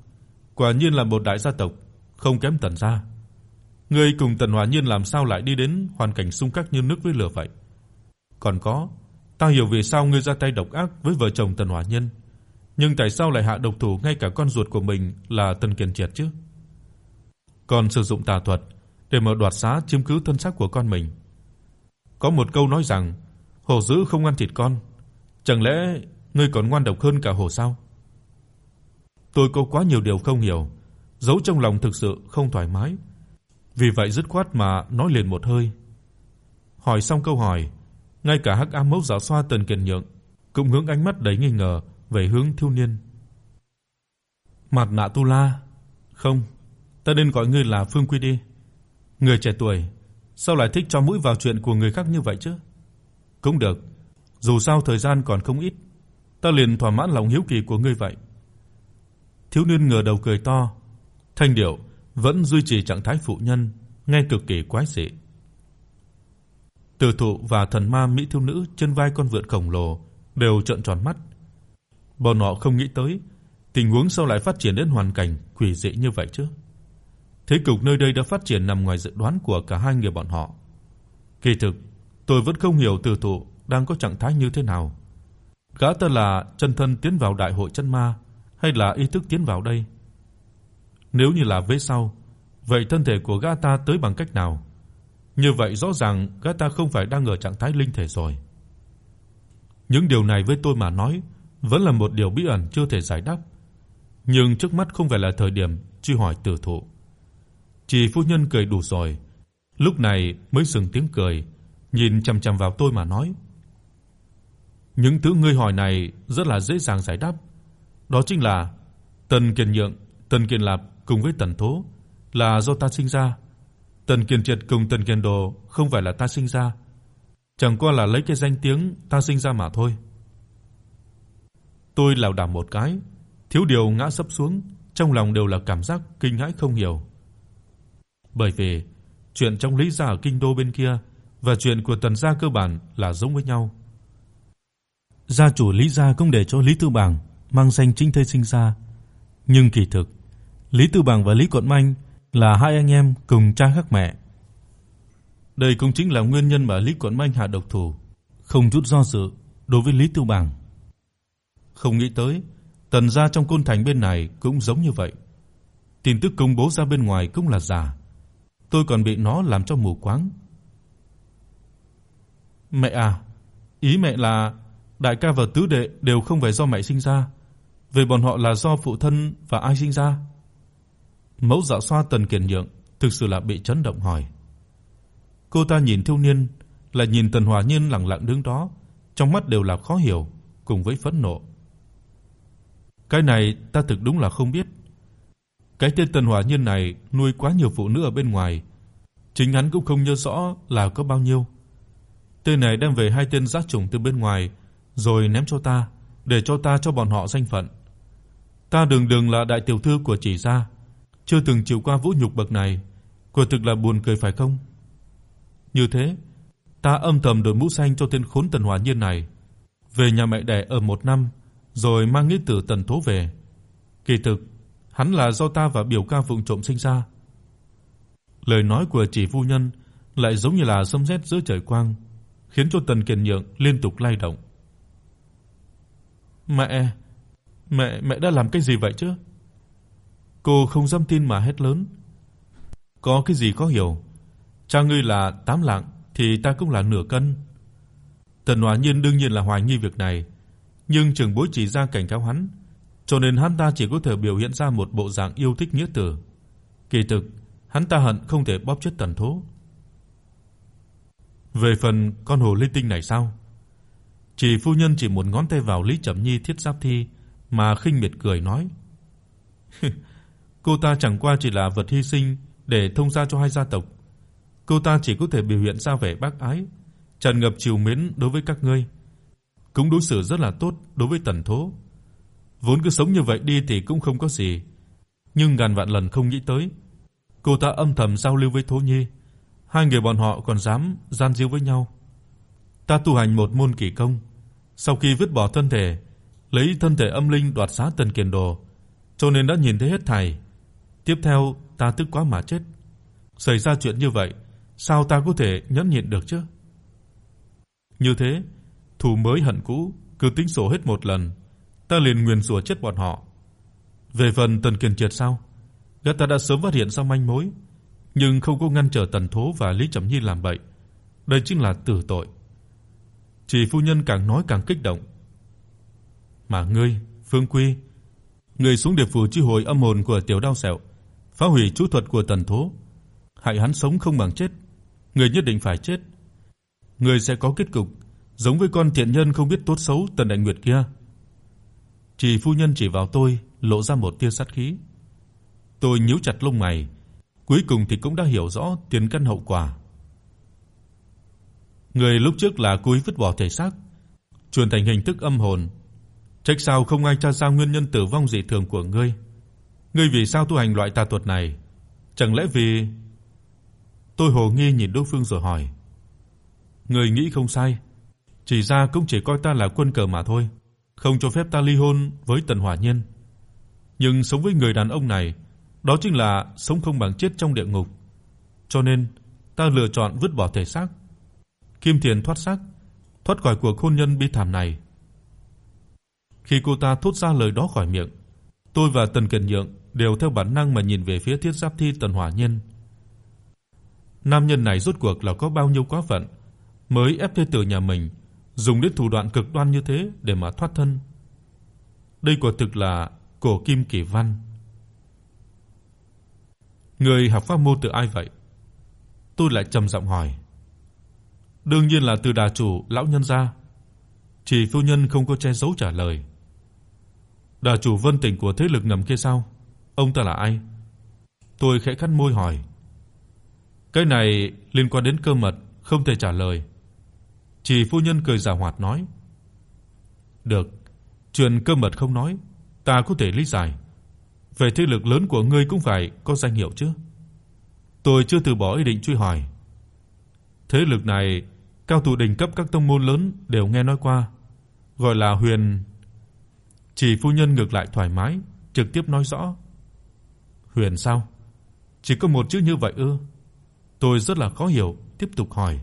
Quả nhiên là một đại gia tộc, không kém Tần gia. Ngươi cùng Tần Hòa Nhiên làm sao lại đi đến hoàn cảnh xung khắc như nước với lửa vậy? Còn có, ta hiểu vì sao ngươi ra tay độc ác với vợ chồng Tần Hòa Nhân, nhưng tại sao lại hạ độc thủ ngay cả con ruột của mình là Tần Kiền Triệt chứ? Còn sử dụng tà thuật để mà đoạt xá chiếm cứ thân xác của con mình. Có một câu nói rằng, hổ dữ không ăn thịt con, chẳng lẽ ngươi còn ngoan độc hơn cả hổ sao? Tôi có quá nhiều điều không hiểu, giấu trong lòng thực sự không thoải mái. Vì vậy dứt khoát mà nói liền một hơi. Hỏi xong câu hỏi, ngay cả Hắc Ám Mộc giáo xoa Tần Kiền Nhượng cũng hướng ánh mắt đầy nghi ngờ về hướng thiếu niên. Mặt nạ Tu La, không, ta nên gọi ngươi là Phương Quy đi. Người trẻ tuổi, sao lại thích cho mũi vào chuyện của người khác như vậy chứ? Cũng được, dù sao thời gian còn không ít, ta liền thỏa mãn lòng hiếu kỳ của ngươi vậy. Thiếu niên ngửa đầu cười to, thanh điệu vẫn duy trì trạng thái phụ nhân, nghe cực kỳ quái dị. Tử thụ và thần ma mỹ thiếu nữ trên vai con vượn khổng lồ đều trợn tròn mắt. Bọn họ không nghĩ tới tình huống sau lại phát triển đến hoàn cảnh quỷ dị như vậy chứ. Thế cục nơi đây đã phát triển nằm ngoài dự đoán của cả hai người bọn họ. Kỳ thực, tôi vẫn không hiểu Tử thụ đang có trạng thái như thế nào. Gã ta là chân thân tiến vào đại hội chân ma hay là ý thức tiến vào đây? Nếu như là vế sau, vậy thân thể của gã ta tới bằng cách nào? Như vậy rõ ràng gã ta không phải đang ở trạng thái linh thể rồi. Những điều này với tôi mà nói vẫn là một điều bí ẩn chưa thể giải đáp. Nhưng trước mắt không phải là thời điểm truy hỏi tử thụ. Chỉ phu nhân cười đủ rồi, lúc này mới dừng tiếng cười, nhìn chằm chằm vào tôi mà nói: "Những thứ ngươi hỏi này rất là dễ dàng giải đáp, đó chính là Tần Kiền Nhượng, Tần Kiền Lạp cùng với Tần thố là do ta sinh ra. Tần Kiền Triệt cùng Tần Kiền Đồ không phải là ta sinh ra, chẳng qua là lấy cái danh tiếng ta sinh ra mà thôi. Tôi lảo đảo một cái, thiếu điều ngã sấp xuống, trong lòng đều là cảm giác kinh hãi không hiểu. Bởi vì chuyện trong Lý gia ở kinh đô bên kia và chuyện của Tần gia cơ bản là giống với nhau. Gia chủ Lý gia không để cho Lý Tư Bàng mang danh chính thê sinh ra, nhưng kỳ thực Lý Tư Bàng và Lý Quận Minh là hai anh em cùng cha khác mẹ. Đây cũng chính là nguyên nhân mà Lý Quận Minh hạ độc thủ, không chút do dự đối với Lý Tư Bàng. Không nghĩ tới, Tần gia trong côn thành bên này cũng giống như vậy. Tin tức công bố ra bên ngoài cũng là giả. Tôi còn bị nó làm cho mù quáng. Mẹ à, ý mẹ là đại ca và tứ đệ đều không phải do mẹ sinh ra, về bọn họ là do phụ thân và ai sinh ra? Mẫu Dạ Xoa Tần Kiền Nhượng thực sự là bị chấn động hỏi. Cô ta nhìn thiếu niên, lại nhìn Tần Hòa Nhiên lặng lặng đứng đó, trong mắt đều là khó hiểu cùng với phẫn nộ. Cái này ta thực đúng là không biết. Cái tên Tần Hòa Nhiên này nuôi quá nhiều phụ nữ ở bên ngoài, chính hắn cũng không nhớ rõ là có bao nhiêu. Tên này đem về hai tên giác chủng từ bên ngoài rồi ném cho ta, để cho ta cho bọn họ danh phận. Ta đường đường là đại tiểu thư của chỉ gia, chưa từng chịu qua vũ nhục bậc này, quả thực là buồn cười phải không? Như thế, ta âm thầm đội mũ xanh cho tên khốn Tần Hòa Nhiên này, về nhà mẹ đẻ ở một năm, rồi mang nghĩa tử Tần Tố về. Kỳ thực, hắn là do ta và biểu ca vụng trộm sinh ra. Lời nói của chỉ phu nhân lại giống như là sấm sét giữa trời quang, khiến cho Tần Kiền Nhượng liên tục lay động. "Mẹ, mẹ mẹ đã làm cái gì vậy chứ?" Cô không dám tin mà hét lớn. Có cái gì khó hiểu? Cha ngươi là tám lạng thì ta cũng là nửa cân. Tần Hoa Nhiên đương nhiên là hoài nghi việc này, nhưng trưởng bối chỉ ra cảnh cáo hắn, cho nên hắn ta chỉ có thể biểu hiện ra một bộ dạng yêu thích nghĩa tử. Kỳ thực, hắn ta hận không thể bóp chết Tần Thố. Về phần con hồ ly tinh này sao? Chỉ phu nhân chỉ một ngón tay vào Lý Trầm Nhi thiết giáp thi mà khinh miệt cười nói: <laughs> Cô ta chẳng qua chỉ là vật hy sinh để thông gia cho hai gia tộc. Cô ta chỉ có thể biểu hiện ra vẻ bác ái, tràn ngập trìu mến đối với các ngươi, cũng đối xử rất là tốt đối với Tần Thố. Vốn cứ sống như vậy đi thì cũng không có gì, nhưng ngàn vạn lần không nghĩ tới, cô ta âm thầm giao lưu với Thố Nhi, hai người bọn họ còn dám gian díu với nhau. Ta tu hành một môn kỳ công, sau khi vứt bỏ thân thể, lấy thân thể âm linh đoạt xá Tần Kiền Đồ, cho nên đã nhìn thấy hết thảy. Tiếp theo ta tức quá mà chết. Xảy ra chuyện như vậy, sao ta có thể nhẫn nhịn được chứ? Như thế, thù mới hận cũ, cứ tính sổ hết một lần, ta liền nguyền rủa chết bọn họ. Về phần Tần Kiền Triệt sao? Gã ta đã sớm phát hiện ra manh mối, nhưng không có ngăn trở Tần Thố và Lý Trầm Nhi làm vậy, Đây chính là tử tội. Chỉ phu nhân càng nói càng kích động. Mà ngươi, Phương Quy, ngươi xuống địa phủ chi hồi âm hồn của tiểu đao sẹo, phá hủy chú thuật của Tần Thố, hại hắn sống không bằng chết, ngươi nhất định phải chết. Ngươi sẽ có kết cục giống với con thiện nhân không biết tốt xấu Tần Đại Nguyệt kia. Chỉ phu nhân chỉ vào tôi, lộ ra một tia sát khí. Tôi nhíu chặt lông mày, cuối cùng thì cũng đã hiểu rõ tiền căn hậu quả. Người lúc trước là cố ý vứt bỏ thể xác, chuyển thành hình thức âm hồn. Trách sao không ai tra ra nguyên nhân tử vong dị thường của ngươi? Ngươi vì sao tu hành loại tà thuật này? Chẳng lẽ vì Tôi hồ nghi nhìn đối phương rồi hỏi. Ngươi nghĩ không sai, chỉ ra cũng chỉ coi ta là quân cờ mà thôi, không cho phép ta ly hôn với Tần Hỏa nhân Nhưng sống với người đàn ông này, đó chính là sống không bằng chết trong địa ngục. Cho nên, ta lựa chọn vứt bỏ thể xác. Kim Thiền thoát xác, thoát khỏi cuộc hôn nhân bi thảm này. Khi cô ta thốt ra lời đó khỏi miệng, tôi và Tần Cẩn Nhượng đều theo bản năng mà nhìn về phía Thiết Giáp Thi Tần Hỏa nhân Nam nhân này rốt cuộc là có bao nhiêu quá phận, mới ép thê tử nhà mình dùng đến thủ đoạn cực đoan như thế để mà thoát thân. Đây quả thực là cổ kim kỳ văn. Người học pháp môn từ ai vậy? Tôi lại trầm giọng hỏi. Đương nhiên là từ đà chủ lão nhân gia. Chỉ phu nhân không có che giấu trả lời. Đà chủ Vân Tỉnh của thế lực ngầm kia sao? Ông ta là ai? Tôi khẽ cắn môi hỏi. Cái này liên quan đến cơ mật, không thể trả lời. Chỉ phu nhân cười giảo hoạt nói. Được, chuyện cơ mật không nói, ta có thể lý giải. Về thế lực lớn của ngươi cũng phải có danh hiệu chứ. Tôi chưa từ bỏ ý định truy hỏi. Thế lực này, cao thủ đỉnh cấp các tông môn lớn đều nghe nói qua, gọi là Huyền. Chỉ phu nhân ngược lại thoải mái, trực tiếp nói rõ. Huyền sao? Chỉ có một chữ như vậy ư? Tôi rất là khó hiểu, tiếp tục hỏi.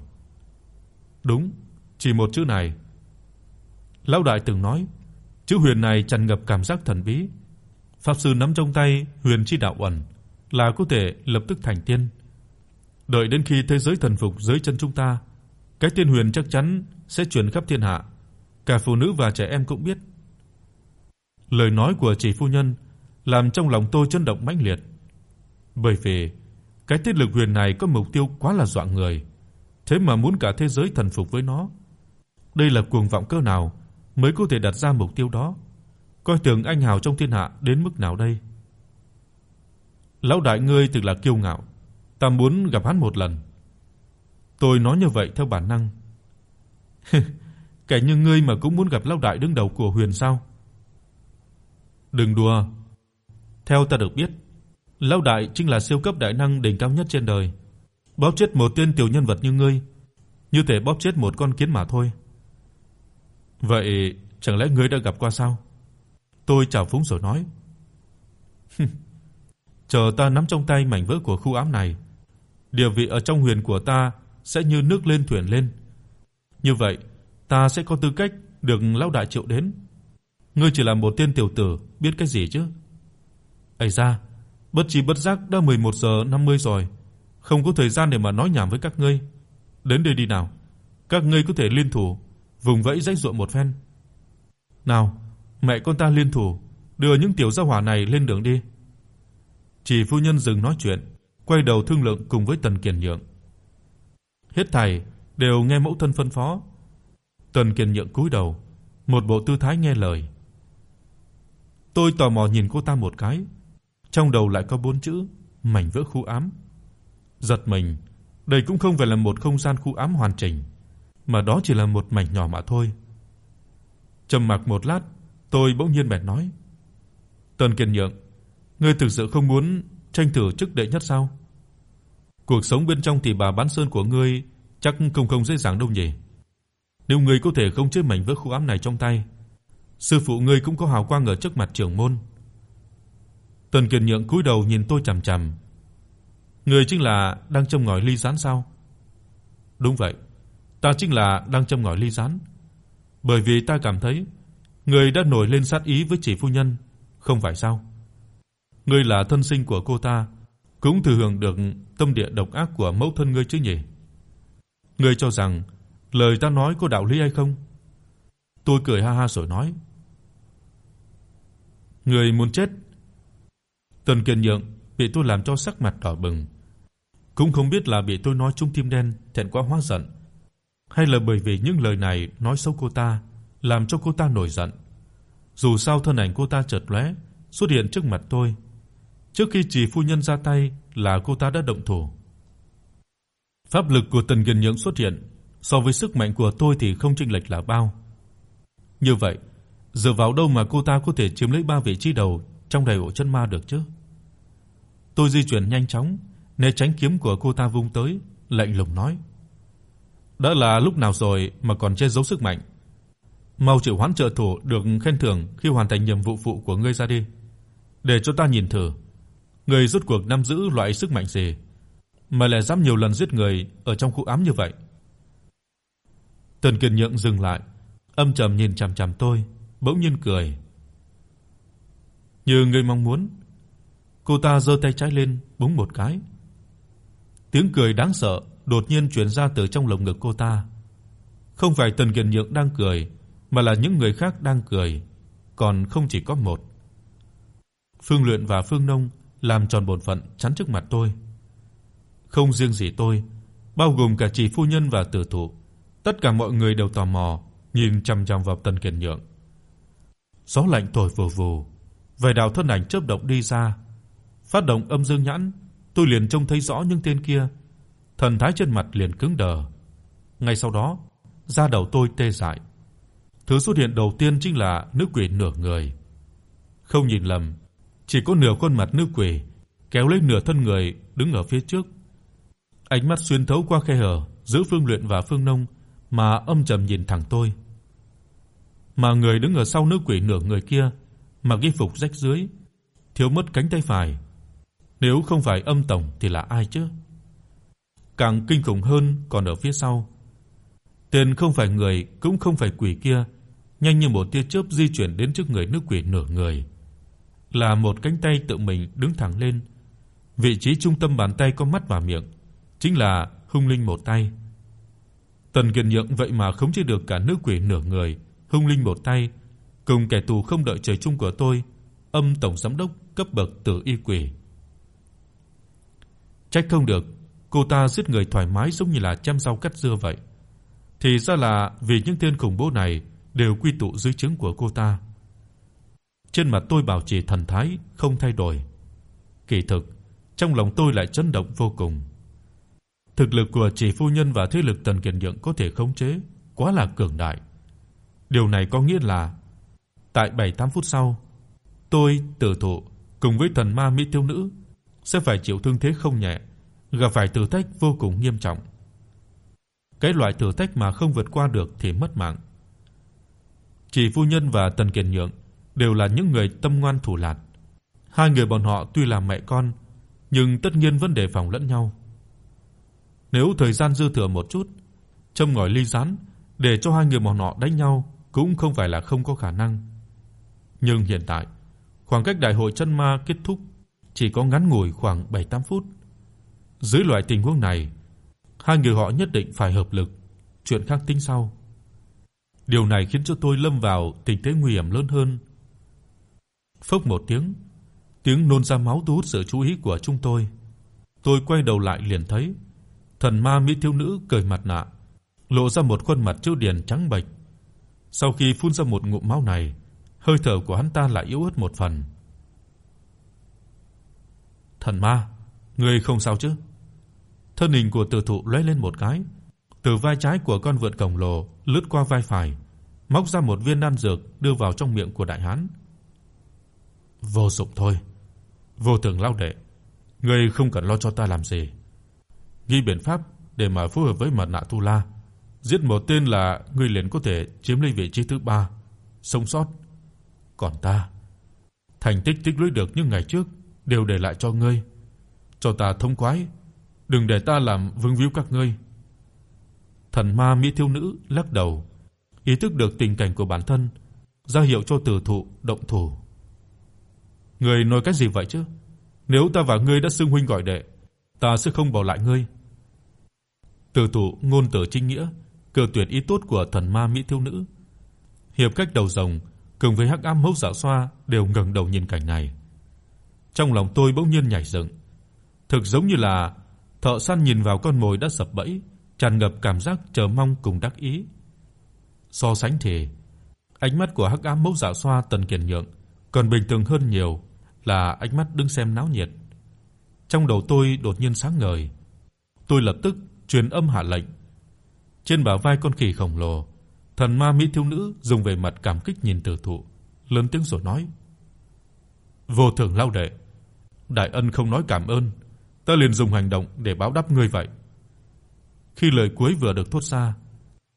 Đúng, chỉ một chữ này. Lão đại từng nói, chữ Huyền này tràn ngập cảm giác thần bí. Pháp sư nắm trong tay Huyền chi đạo ẩn là có thể lập tức thành tiên. Đợi đến khi thế giới thần phục dưới chân chúng ta, cái tiên huyền chắc chắn sẽ truyền khắp thiên hạ, cả phụ nữ và trẻ em cũng biết. Lời nói của chỉ phu nhân làm trong lòng tôi chấn động mãnh liệt. Bởi vì cái tiết lực huyền này có mục tiêu quá là dọa người, thế mà muốn cả thế giới thần phục với nó. Đây là cuồng vọng cỡ nào mới có thể đặt ra mục tiêu đó? Coi thường anh hào trong thiên hạ đến mức nào đây? Lão đại ngươi thực là kiêu ngạo, ta muốn gặp hắn một lần. Tôi nói như vậy theo bản năng. <laughs> Kẻ như ngươi mà cũng muốn gặp lão đại đứng đầu của Huyền sao? Đừng đùa. Theo ta được biết, lão đại chính là siêu cấp đại năng đỉnh cao nhất trên đời. Bóp chết một tên tiểu nhân vật như ngươi, như thể bóp chết một con kiến mà thôi. Vậy chẳng lẽ ngươi đã gặp qua sao? Tôi chào phúng rồi nói. Chờ ta nắm trong tay mảnh vỡ của khu ám này, địa vị ở trong huyền của ta sẽ như nước lên thuyền lên. Như vậy, ta sẽ có tư cách được lão đại triệu đến. Ngươi chỉ là một tên tiểu tử, biết cái gì chứ? Ây da, bất chi bất giác đã 11 giờ 50 rồi, không có thời gian để mà nói nhảm với các ngươi. Đến đây đi nào, các ngươi có thể liên thủ, vùng vẫy dãy dụa một phen. Nào, mẹ con ta liên thủ, đưa những tiểu gia hỏa này lên đường đi. Chỉ phu nhân dừng nói chuyện, quay đầu thương lượng cùng với Tần Kiền Nhượng. Hết thảy đều nghe mẫu thân phân phó. Tần Kiền Nhượng cúi đầu, một bộ tư thái nghe lời. Tôi tò mò nhìn cô ta một cái, trong đầu lại có bốn chữ mảnh vỡ khu ám. Giật mình, đây cũng không phải là một không gian khu ám hoàn chỉnh, mà đó chỉ là một mảnh nhỏ mà thôi. Trầm mặc một lát, tôi bỗng nhiên bèn nói: "Tần Kiên Nhượng, ngươi thực sự không muốn tranh thủ chức đệ nhất sao? Cuộc sống bên trong thì bà bán sơn của ngươi chắc không không dễ dàng đâu nhỉ. Nếu ngươi có thể không chế mảnh vỡ khu ám này trong tay, sư phụ ngươi cũng có hào quang ở trước mặt trưởng môn." Tần Kiền Nhượng cúi đầu nhìn tôi chằm chằm. "Ngươi chính là đang châm ngòi ly gián sao?" "Đúng vậy, ta chính là đang châm ngòi ly gián." Bởi vì ta cảm thấy ngươi đã nổi lên sát ý với chỉ phu nhân, không phải sao? Ngươi là thân sinh của cô ta, cũng thừa hưởng được tâm địa độc ác của mẫu thân ngươi chứ nhỉ? Ngươi cho rằng lời ta nói có đạo lý hay không? Tôi cười ha ha rồi nói. Ngươi muốn chết. Tần kiên Nhượng bị tôi làm cho sắc mặt đỏ bừng, cũng không biết là bị tôi nói trúng tim đen thẹn quá hóa giận, hay là bởi vì những lời này nói xấu cô ta, làm cho cô ta nổi giận. Dù sao thân ảnh cô ta chợt lóe, xuất hiện trước mặt tôi. Trước khi chỉ phu nhân ra tay là cô ta đã động thủ. Pháp lực của Tần kiên Nhượng xuất hiện, so với sức mạnh của tôi thì không chênh lệch là bao. Như vậy, dựa vào đâu mà cô ta có thể chiếm lấy ba vị trí đầu trong đại hội chân ma được chứ? Tôi di chuyển nhanh chóng, né tránh kiếm của cô ta vung tới, lạnh lùng nói: "Đã là lúc nào rồi mà còn che giấu sức mạnh? Mau chịu hoán trợ thủ được khen thưởng khi hoàn thành nhiệm vụ phụ của ngươi ra đi, để cho ta nhìn thử, ngươi rốt cuộc nắm giữ loại sức mạnh gì mà lại dám nhiều lần giết người ở trong khu ám như vậy." Tần kiên Nhượng dừng lại, âm trầm nhìn chằm chằm tôi, bỗng nhiên cười. "Như ngươi mong muốn." Cô ta giơ tay trái lên, búng một cái. Tiếng cười đáng sợ đột nhiên truyền ra từ trong lồng ngực cô ta. Không phải Tần Kiền Nhượng đang cười, mà là những người khác đang cười, còn không chỉ có một. Phương Luyện và Phương Nông làm tròn bổn phận chắn trước mặt tôi. Không riêng gì tôi, bao gồm cả chị phu nhân và tử thủ, tất cả mọi người đều tò mò nhìn chằm chằm vào Tần Kiền Nhượng. gió lạnh thổi vù vù, vài đạo thân ảnh chớp động đi ra. Phát động âm dương nhãn, tôi liền trông thấy rõ những tên kia, thần thái trên mặt liền cứng đờ. Ngay sau đó, da đầu tôi tê dại. Thứ xuất hiện đầu tiên chính là nữ quỷ nửa người. Không nhìn lầm, chỉ có nửa khuôn mặt nữ quỷ kéo lấy nửa thân người đứng ở phía trước. Ánh mắt xuyên thấu qua khe hở giữa Phương Luyện và Phương Nông mà âm trầm nhìn thẳng tôi. Mà người đứng ở sau nữ quỷ nửa người kia mặc y phục rách rưới, thiếu mất cánh tay phải. Nếu không phải âm tổng thì là ai chứ? Càng kinh khủng hơn còn ở phía sau. Tên không phải người cũng không phải quỷ kia, nhanh như một tia chớp di chuyển đến trước người nữ quỷ nửa người. Là một cánh tay tự mình đứng thẳng lên. Vị trí trung tâm bàn tay có mắt và miệng, chính là hung linh một tay. Tần Kiền Nhượng vậy mà khống chế được cả nữ quỷ nửa người, hung linh một tay, cùng kẻ tù không đợi trời chung của tôi, âm tổng giám đốc cấp bậc tử y quỷ. Trách không được, cô ta giết người thoải mái giống như là chăm rau cắt dưa vậy. Thì ra là vì những tên khủng bố này đều quy tụ dưới trướng của cô ta. Trên mặt tôi bảo trì thần thái không thay đổi. Kỳ thực, trong lòng tôi lại chấn động vô cùng. Thực lực của chỉ phu nhân và thế lực Tần Kiền Nhượng có thể khống chế quá là cường đại. Điều này có nghĩa là tại 7-8 phút sau, tôi tử thụ cùng với thần ma mỹ tiêu nữ sẽ phải chịu thương thế không nhẹ, gặp phải thử thách vô cùng nghiêm trọng. Cái loại thử thách mà không vượt qua được thì mất mạng. Chỉ phu nhân và Tần Kiền Nhượng đều là những người tâm ngoan thủ lạt. Hai người bọn họ tuy là mẹ con, nhưng tất nhiên vẫn đề phòng lẫn nhau. Nếu thời gian dư thừa một chút, châm ngòi ly gián để cho hai người bọn họ đánh nhau cũng không phải là không có khả năng. Nhưng hiện tại, khoảng cách đại hội chân ma kết thúc chỉ có ngắn ngủi khoảng 7-8 phút. Dưới loại tình huống này, hai người họ nhất định phải hợp lực, chuyện khác tính sau. Điều này khiến cho tôi lâm vào tình thế nguy hiểm lớn hơn. Phốc một tiếng, tiếng nôn ra máu thu hút sự chú ý của chúng tôi. Tôi quay đầu lại liền thấy thần ma mỹ thiếu nữ cởi mặt nạ, lộ ra một khuôn mặt trưu điền trắng bệch. Sau khi phun ra một ngụm máu này, hơi thở của hắn ta lại yếu ớt một phần. "Thần ma, ngươi không sao chứ?" Thân hình của Tử Thụ lóe lên một cái, từ vai trái của con vượn cổng lồ lướt qua vai phải, móc ra một viên đan dược đưa vào trong miệng của đại hán. "Vô dụng thôi. Vô Thường lão đệ, ngươi không cần lo cho ta làm gì." ghi biện pháp để mà phù hợp với Mật Nạ Tu La, giết một tên là ngươi liền có thể chiếm lấy vị trí thứ 3, sống sót. Còn ta, thành tích tích lũy được những ngày trước đều để lại cho ngươi. Cho ta thông khoái, đừng để ta làm vương víu các ngươi. Thần ma mỹ thiếu nữ lắc đầu, ý thức được tình cảnh của bản thân, ra hiệu cho Tử Thụ động thủ. Ngươi nói cái gì vậy chứ? Nếu ta và ngươi đã xưng huynh gọi đệ, ta sẽ không bỏ lại ngươi. Tử Thụ ngôn tử chính nghĩa, cơ tuyệt ý tốt của thần ma mỹ thiếu nữ. Hiệp cách đầu rồng cùng với Hắc Ám mẫu Dạ Xoa đều ngẩng đầu nhìn cảnh này. Trong lòng tôi bỗng nhiên nhảy dựng. Thực giống như là thợ săn nhìn vào con mồi đã sập bẫy, tràn ngập cảm giác chờ mong cùng đắc ý. So sánh thì, ánh mắt của Hắc Ám mẫu Dạ Xoa Tần Kiền Nhượng còn bình thường hơn nhiều là ánh mắt đứng xem náo nhiệt. Trong đầu tôi đột nhiên sáng ngời. Tôi lập tức truyền âm hạ lệnh. Trên bả vai con khỉ khổng lồ, thần ma mỹ thiếu nữ dùng vẻ mặt cảm kích nhìn Tử Thụ, lớn tiếng rồi nói: "Vô thượng lão đệ, đại ân không nói cảm ơn, ta liền dùng hành động để báo đáp ngươi vậy." Khi lời cuối vừa được thốt ra,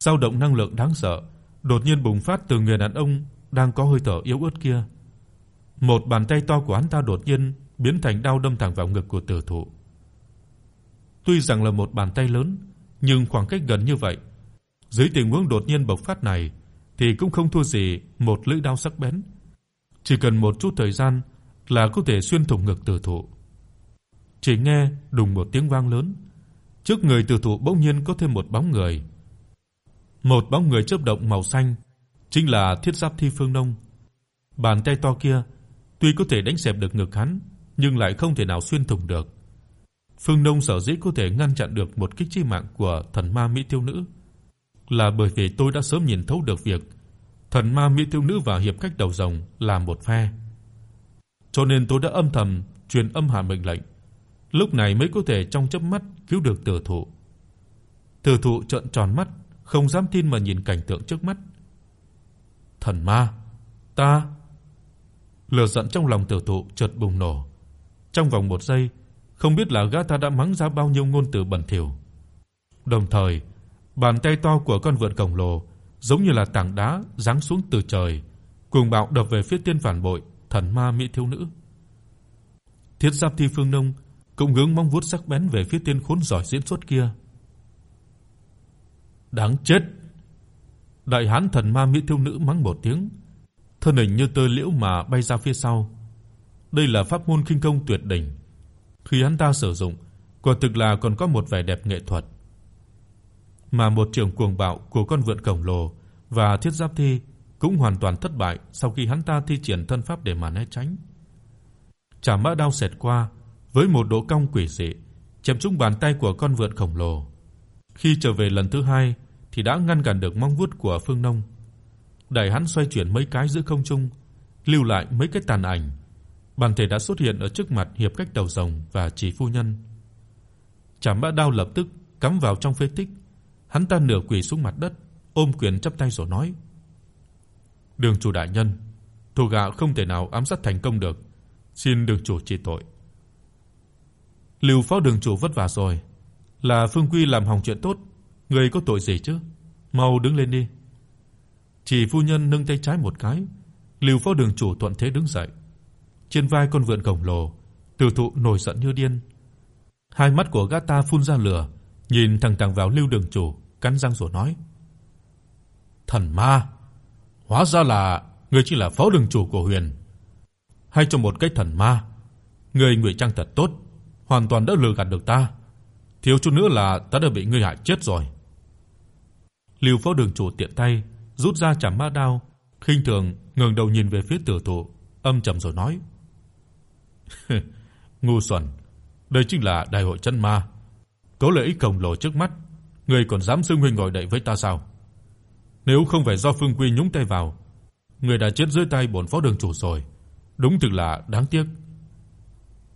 dao động năng lượng đáng sợ đột nhiên bùng phát từ người đàn ông đang có hơi thở yếu ớt kia. Một bàn tay to của hắn ta đột nhiên biến thành đao đâm thẳng vào ngực của Tử Thụ. Tuy rằng là một bàn tay lớn, nhưng khoảng cách gần như vậy, dưới tình huống đột nhiên bộc phát này thì cũng không thua gì một lưỡi dao sắc bén. Chỉ cần một chút thời gian là có thể xuyên thủng ngực tử thụ. Chỉ nghe đùng một tiếng vang lớn, trước người tử thụ bỗng nhiên có thêm một bóng người. Một bóng người chớp động màu xanh, chính là Thiết Giáp Thi Phương Nông. Bàn tay to kia tuy có thể đánh xẹp được ngực hắn, nhưng lại không thể nào xuyên thủng được. Phương Đông sở dĩ có thể ngăn chặn được một kích chí mạng của thần ma mỹ tiêu nữ là bởi vì tôi đã sớm nhìn thấu được việc thần ma mỹ thiếu nữ và hiệp khách đầu rồng là một phe. Cho nên tôi đã âm thầm truyền âm hạ mệnh lệnh, lúc này mới có thể trong chớp mắt cứu được Tử Thụ. Tử Thụ trợn tròn mắt, không dám tin mà nhìn cảnh tượng trước mắt. Thần ma, ta Lửa giận trong lòng Tử Thụ chợt bùng nổ. Trong vòng một giây, không biết là gã ta đã mắng ra bao nhiêu ngôn từ bẩn thỉu. Đồng thời, bàn tay to của con vượn khổng lồ giống như là tảng đá giáng xuống từ trời, cuồng bạo đập về phía tiên phản bội, thần ma mỹ thiếu nữ. Thiết Giáp Thi Phương Nông cũng hướng móng vuốt sắc bén về phía tiên khốn giỏi diễn xuất kia. Đáng chết. Đại hán thần ma mỹ thiếu nữ mắng một tiếng, thân hình như tơ liễu mà bay ra phía sau. Đây là pháp môn khinh công tuyệt đỉnh. Khi hắn ta sử dụng, quả thực là còn có một vẻ đẹp nghệ thuật. Mà một trường cuồng bạo của con vượn khổng lồ và thiết giáp thi cũng hoàn toàn thất bại sau khi hắn ta thi triển thân pháp để mà né tránh. Chảm mã đao xẹt qua với một độ cong quỷ dị, chém trúng bàn tay của con vượn khổng lồ. Khi trở về lần thứ hai thì đã ngăn cản được mong vuốt của Phương Nông. Đẩy hắn xoay chuyển mấy cái giữa không trung, lưu lại mấy cái tàn ảnh. Bản thể đã xuất hiện ở trước mặt hiệp cách đầu rồng và chỉ phu nhân. Chảm mã đao lập tức cắm vào trong phế tích. Hắn ta nửa quỳ xuống mặt đất, ôm quyền chắp tay rồi nói: "Đường chủ đại nhân, thủ gã không thể nào ám sát thành công được, xin đường chủ chỉ tội." Lưu phó đường chủ vất vả rồi, là Phương Quy làm hỏng chuyện tốt, người có tội gì chứ? Mau đứng lên đi. Chỉ phu nhân nâng tay trái một cái, Lưu phó đường chủ thuận thế đứng dậy. Trên vai con vượn khổng lồ, Từ Thụ nổi giận như điên. Hai mắt của gã ta phun ra lửa, nhìn thẳng thẳng vào Lưu đường chủ, cắn răng rồi nói: "Thần ma, hóa ra là ngươi chỉ là phó đường chủ của Huyền. Hay cho một cái thần ma, ngươi ngụy trang thật tốt, hoàn toàn đã lừa gạt được ta. Thiếu chút nữa là ta đã bị ngươi hại chết rồi." Lưu phó đường chủ tiện tay rút ra chằm ma đao, khinh thường ngẩng đầu nhìn về phía Tử Thụ, âm trầm rồi nói: <laughs> "Ngu xuẩn, đây chính là đại hội chân ma, có lợi ích khổng lồ trước mắt, ngươi còn dám xưng huynh gọi đệ với ta sao? Nếu không phải do Phương Quy nhúng tay vào, ngươi đã chết dưới tay bổn phó đường chủ rồi, đúng thực là đáng tiếc."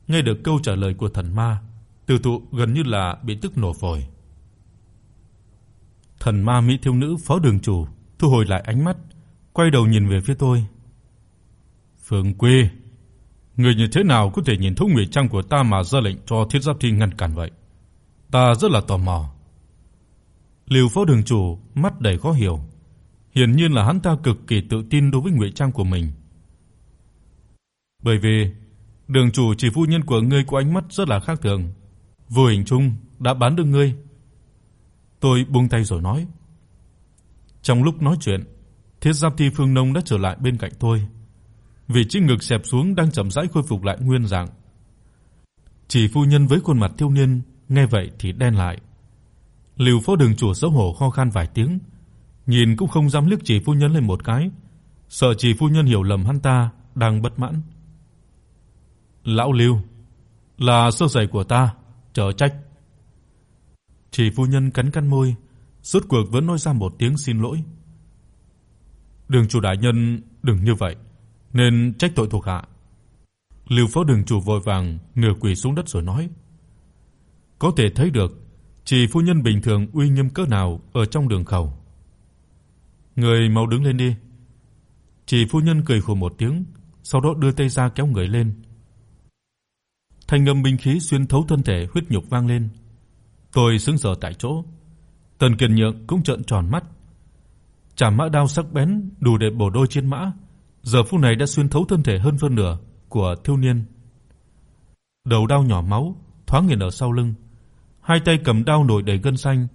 Nghe được câu trả lời của thần ma, Từ Thụ gần như là bị tức nổ phổi. Thần ma mỹ thiếu nữ phó đường chủ thu hồi lại ánh mắt, quay đầu nhìn về phía tôi. "Phương Quy, người như thế nào có thể nhìn thấu ngụy trang của ta mà ra lệnh cho Thiết Giáp Thi ngăn cản vậy? Ta rất là tò mò." Lưu phó đường chủ mắt đầy khó hiểu, hiển nhiên là hắn ta cực kỳ tự tin đối với ngụy trang của mình. Bởi vì đường chủ chỉ phu nhân của ngươi có ánh mắt rất là khác thường, vô hình chung đã bán được ngươi. Tôi buông tay rồi nói. Trong lúc nói chuyện, Thiết Giáp Thi Phương Nông đã trở lại bên cạnh tôi. Vị trí ngực xẹp xuống đang chậm rãi khôi phục lại nguyên dạng. Chỉ phu nhân với khuôn mặt thiếu niên nghe vậy thì đen lại. Lưu Phó đường chủ xấu hổ ho khan vài tiếng, nhìn cũng không dám liếc chỉ phu nhân lên một cái, sợ chỉ phu nhân hiểu lầm hắn ta đang bất mãn. "Lão Lưu, là sơ sẩy của ta, chớ trách." Chỉ phu nhân cắn cắn môi, rốt cuộc vẫn nói ra một tiếng xin lỗi. "Đường chủ đại nhân, đừng như vậy, nên trách tội thuộc hạ." Lưu phó đường chủ vội vàng nửa quỳ xuống đất rồi nói: "Có thể thấy được chỉ phu nhân bình thường uy nghiêm cỡ nào ở trong đường khẩu. Người mau đứng lên đi." Chỉ phu nhân cười khổ một tiếng, sau đó đưa tay ra kéo người lên. Thanh âm binh khí xuyên thấu thân thể huyết nhục vang lên. Tôi sững sờ tại chỗ. Tần Kiền Nhượng cũng trợn tròn mắt. Chảm mã đao sắc bén đủ để bổ đôi chiến mã, giờ phút này đã xuyên thấu thân thể hơn phân nửa của thiếu niên. Đầu đao nhỏ máu thoáng hiện ở sau lưng, hai tay cầm đao nổi đầy gân xanh,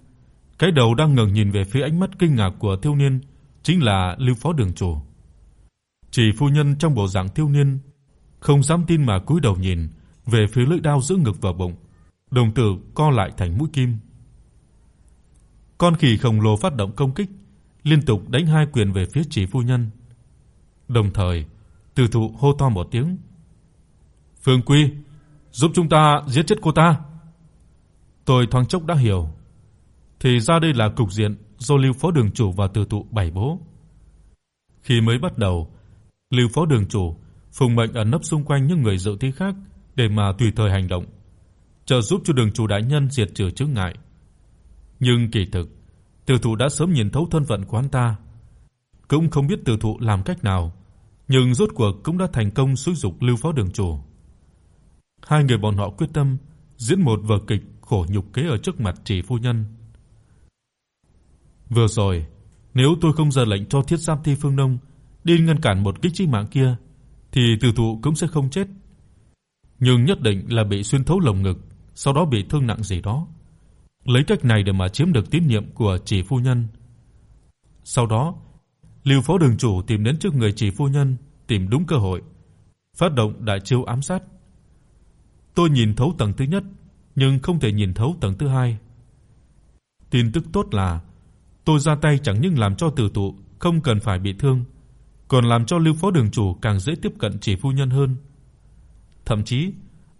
cái đầu đang ngẩng nhìn về phía ánh mắt kinh ngạc của thiếu niên chính là Lưu Phó đường chủ. Chỉ phu nhân trong bộ dạng thiếu niên không dám tin mà cúi đầu nhìn về phía lưỡi đao giữa ngực và bụng, đồng tử co lại thành mũi kim. Con khỉ khổng lồ phát động công kích, liên tục đánh hai quyền về phía chỉ phu nhân. Đồng thời, Từ Thụ hô to một tiếng. "Phương Quy, giúp chúng ta giết chết cô ta." Tôi thoáng chốc đã hiểu, thì ra đây là cục diện do Lưu Phó đường chủ và Từ Thụ bày bố. Khi mới bắt đầu, Lưu Phó đường chủ phùng mệnh ẩn nấp xung quanh những người dự thi khác để mà tùy thời hành động, trợ giúp cho đường chủ đại nhân diệt trừ chướng ngại. Nhưng kỳ thực, từ thụ đã sớm nhìn thấu thân phận của hắn ta, cũng không biết từ thụ làm cách nào, nhưng rốt cuộc cũng đã thành công xúi dục Lưu Phó đường chủ. Hai người bọn họ quyết tâm diễn một vở kịch khổ nhục kế ở trước mặt Trì phu nhân. Vừa rồi, nếu tôi không ra lệnh cho Thiết Giáp Thi Phương Nông đi ngăn cản một kích chí mạng kia thì Tử thụ cũng sẽ không chết. Nhưng nhất định là bị xuyên thấu lồng ngực, sau đó bị thương nặng gì đó. Lấy cách này để mà chiếm được tín nhiệm của Trì phu nhân. Sau đó, Lưu Phó đường chủ tìm đến trước người Chỉ phu nhân, tìm đúng cơ hội, phát động đại chiêu ám sát. Tôi nhìn thấu tầng thứ nhất, nhưng không thể nhìn thấu tầng thứ hai. Tin tức tốt là tôi ra tay chẳng những làm cho Tử Tụ không cần phải bị thương, còn làm cho Lưu Phó đường chủ càng dễ tiếp cận chỉ phu nhân hơn. Thậm chí,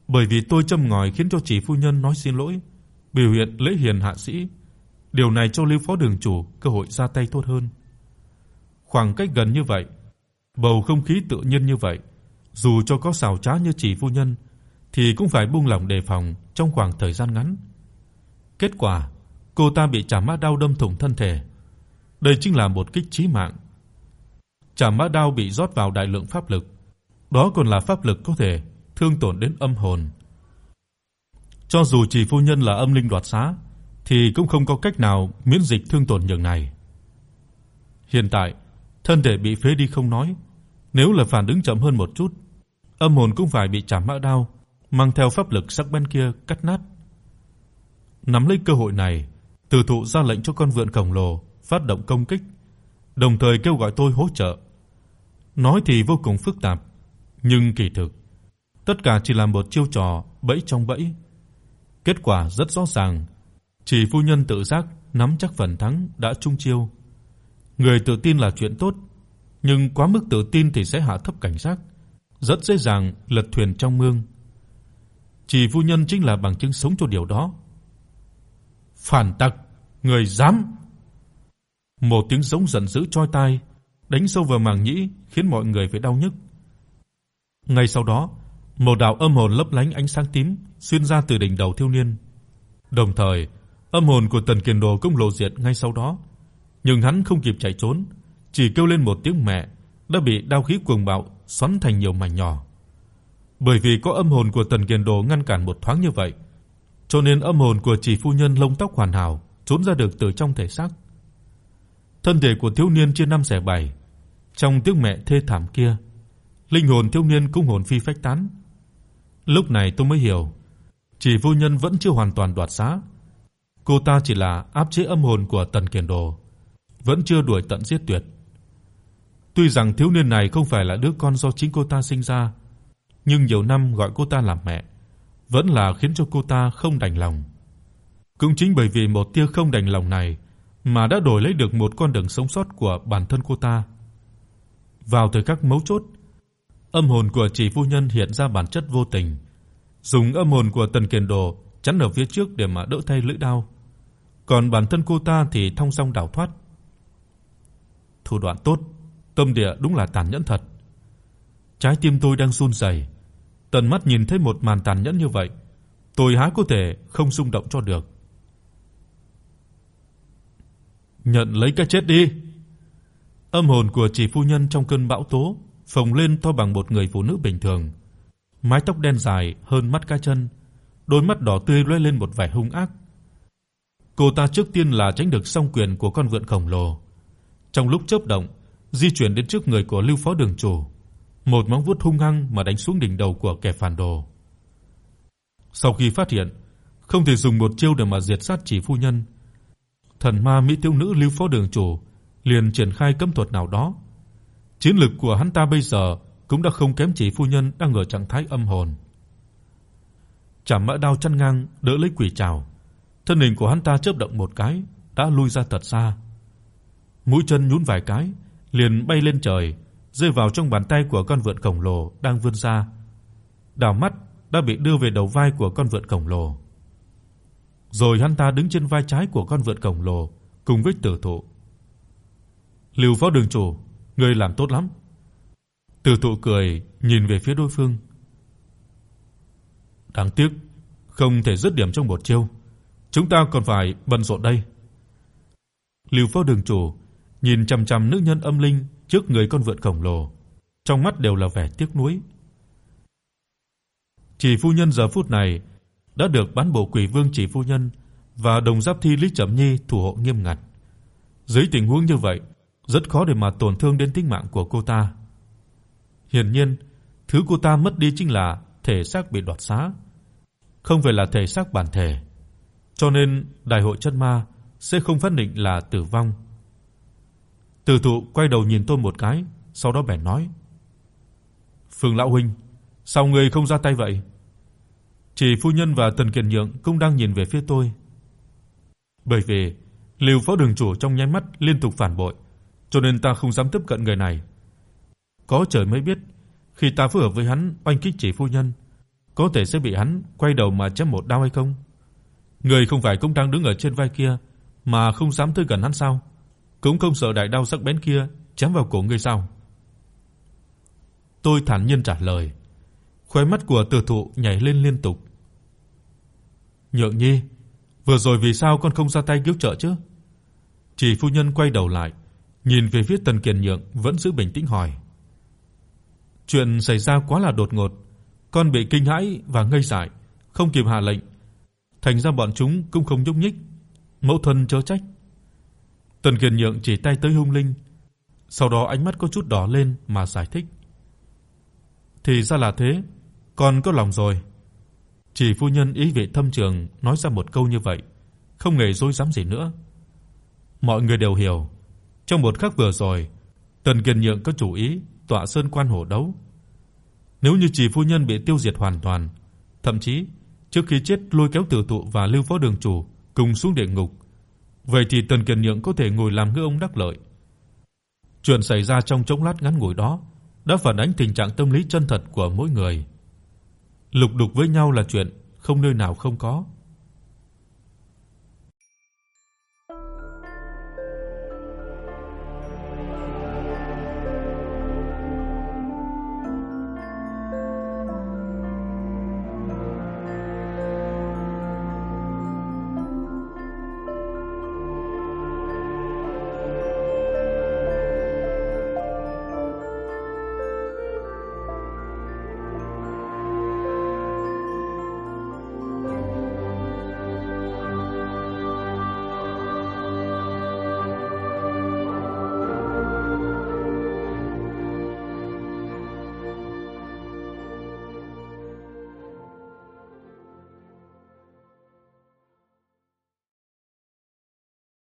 bởi vì tôi châm ngòi khiến cho chỉ phu nhân nói xin lỗi, biểu hiện lễ hiền hạ sĩ, điều này cho Lưu Phó đường chủ cơ hội ra tay tốt hơn. Khoảng cách gần như vậy, bầu không khí tự nhiên như vậy, dù cho có xảo trá như chỉ phu nhân thì cũng phải buông lỏng đề phòng trong khoảng thời gian ngắn. Kết quả, cô ta bị chà mã đau đâm thủng thân thể. Đây chính là một kích chí mạng. Chà mã đau bị rót vào đại lượng pháp lực, đó còn là pháp lực có thể thương tổn đến âm hồn. Cho dù chỉ phu nhân là âm linh đoạt xá thì cũng không có cách nào miễn dịch thương tổn nhường này. Hiện tại, thân thể bị phế đi không nói, nếu là phản ứng chậm hơn một chút, âm hồn cũng phải bị chảm mã đao mang theo pháp lực sắc bén kia cắt nát. Nắm lấy cơ hội này, Từ thụ ra lệnh cho con vượn khổng lồ phát động công kích, đồng thời kêu gọi tôi hỗ trợ. Nói thì vô cùng phức tạp, nhưng kỳ thực tất cả chỉ là một chiêu trò bẫy trong bẫy. Kết quả rất rõ ràng, chỉ phu nhân tự giác nắm chắc phần thắng đã chung chiêu. Người tự tin là chuyện tốt, nhưng quá mức tự tin thì sẽ hạ thấp cảnh giác, rất dễ dàng lật thuyền trong mương. Chỉ phu nhân chính là bằng chứng sống cho điều đó. Phản tặc, người dám! Một tiếng giống giận dữ chói tai đánh sâu vào màng nhĩ, khiến mọi người phải đau nhức. Ngay sau đó, một đạo âm hồn lấp lánh ánh sáng tím xuyên ra từ đỉnh đầu thiếu niên. Đồng thời, âm hồn của Tần Kiền Đồ cũng lộ diện ngay sau đó, nhưng hắn không kịp chạy trốn, chỉ kêu lên một tiếng mẹ, đã bị đao khí cuồng bạo xoắn thành nhiều mảnh nhỏ. Bởi vì có âm hồn của Tần Kiền Đồ ngăn cản một thoáng như vậy, cho nên âm hồn của chỉ phu nhân lông tóc hoàn hảo trốn ra được từ trong thể xác. Thân thể của thiếu niên chia năm xẻ bảy, trong tiếng mẹ thê thảm kia, linh hồn thiếu niên cũng hồn phi phách tán. Lúc này tôi mới hiểu, chỉ phu nhân vẫn chưa hoàn toàn đoạt xác Cô ta chỉ là áp chế âm hồn của Tần Kiền Đồ, vẫn chưa đuổi tận giết tuyệt. Tuy rằng thiếu niên này không phải là đứa con do chính cô ta sinh ra, nhưng nhiều năm gọi cô ta là mẹ, vẫn là khiến cho cô ta không đành lòng. Cũng chính bởi vì một tia không đành lòng này mà đã đổi lấy được một con đường sống sót của bản thân cô ta. Vào thời khắc mấu chốt, âm hồn của chỉ phu nhân hiện ra bản chất vô tình, dùng âm hồn của Tần Kiền Đồ chắn ở phía trước để mà đỡ thay lưỡi dao. Còn bản thân cô ta thì thông dong đào thoát. Thủ đoạn tốt, tâm địa đúng là tàn nhẫn thật. Trái tim tôi đang run rẩy, tận mắt nhìn thấy một màn tàn nhẫn như vậy, tôi há có thể không rung động cho được. Nhận lấy cái chết đi. Âm hồn của chỉ phu nhân trong cơn bão tố phồng lên to bằng một người phụ nữ bình thường. Mái tóc đen dài hơn mắt cá chân, đôi mắt đỏ tươi lóe lên một vẻ hung ác. Cô ta trước tiên là tránh được song quyền của con vượn khổng lồ. Trong lúc chớp động, di chuyển đến trước người của Lưu Phó đường chủ, một móng vuốt hung hăng mà đánh xuống đỉnh đầu của kẻ phản đồ. Sau khi phát hiện không thể dùng một chiêu để mà diệt sát chỉ phu nhân, thần ma mỹ thiếu nữ Lưu Phó đường chủ liền triển khai cấm thuật nào đó. Chiến lực của hắn ta bây giờ cũng đã không kém chỉ phu nhân đang ở trạng thái âm hồn. Chảm mã đao chăn ngang đỡ lấy quỷ trảo, thân hình của hắn ta chớp động một cái, đã lui ra thật xa. Mũi chân nhún vài cái, liền bay lên trời, rơi vào trong bàn tay của con vượn khổng lồ đang vươn ra. Đảo mắt đã bị đưa về đầu vai của con vượn khổng lồ. Rồi hắn ta đứng trên vai trái của con vượn khổng lồ cùng với tử thụ. Lưu Phó đường chủ, ngươi làm tốt lắm." tử Thụ cười, nhìn về phía đối phương. Đáng tiếc, không thể dứt điểm trong một chiêu. Chúng ta còn phải bận rộn đây. Lưu Phó đường chủ nhìn chằm chằm nữ nhân âm linh trước người con vượn khổng lồ, trong mắt đều là vẻ tiếc nuối. Chỉ phu nhân giờ phút này đã được bán bộ quỷ vương chỉ phu nhân và đồng giáp thi Lý Trầm Nhi thủ hộ nghiêm ngặt. Dưới tình huống như vậy, rất khó để mà tổn thương đến tính mạng của cô ta. Hiển nhiên, thứ cô ta mất đi chính là thể xác bị đoạt xá, không phải là thể xác bản thể. Cho nên đại hội chân ma sẽ không phát định là tử vong. Từ Thụ quay đầu nhìn tôi một cái, sau đó bèn nói: "Phương lão huynh, sao ngươi không ra tay vậy?" Chỉ phu nhân và Tần Kiền Nhượng cũng đang nhìn về phía tôi. Bởi vì Lưu phó đường chủ trong nháy mắt liên tục phản bội, cho nên ta không dám tiếp cận người này. Có trời mới biết, khi ta phối hợp với hắn oanh kích chỉ phu nhân, có thể sẽ bị hắn quay đầu mà chém một đao hay không? Người không phải cũng đang đứng ở trên vai kia mà không dám tới gần hắn sao? Cũng không sợ đại đao sắc bén kia chém vào cổ ngươi sao? Tôi thản nhiên trả lời. Khóe mắt của Từ Thụ nhảy lên liên tục. Nhượng Nhi, vừa rồi vì sao con không ra tay cứu trợ chứ? Chỉ phu nhân quay đầu lại, nhìn về phía Tần Kiền Nhượng vẫn giữ bình tĩnh hỏi. Chuyện xảy ra quá là đột ngột, con bị kinh hãi và ngây dại, không kịp hạ lệnh, thành ra bọn chúng cũng không nhúc nhích. Mẫu thân chớ trách. Tần Kiền Nhượng chỉ tay tới Hung Linh, sau đó ánh mắt có chút đỏ lên mà giải thích. Thì ra là thế, con có lòng rồi. Chỉ phu nhân ý vị thâm trường nói ra một câu như vậy, không hề dối dám gì nữa. Mọi người đều hiểu, trong một khắc vừa rồi, Tần Kiền Nhượng có chủ ý tọa sơn quan hổ đấu. Nếu như chỉ phu nhân bị tiêu diệt hoàn toàn, thậm chí trước khi chết lôi kéo Tử Tụ và Lưu Phó đường chủ cùng xuống địa ngục, vậy thì Tần Kiền Nhượng có thể ngồi làm ngư ông đắc lợi. Chuyện xảy ra trong chốc lát ngắn ngủi đó đã phản ánh tình trạng tâm lý chân thật của mỗi người. Lục đục với nhau là chuyện không nơi nào không có.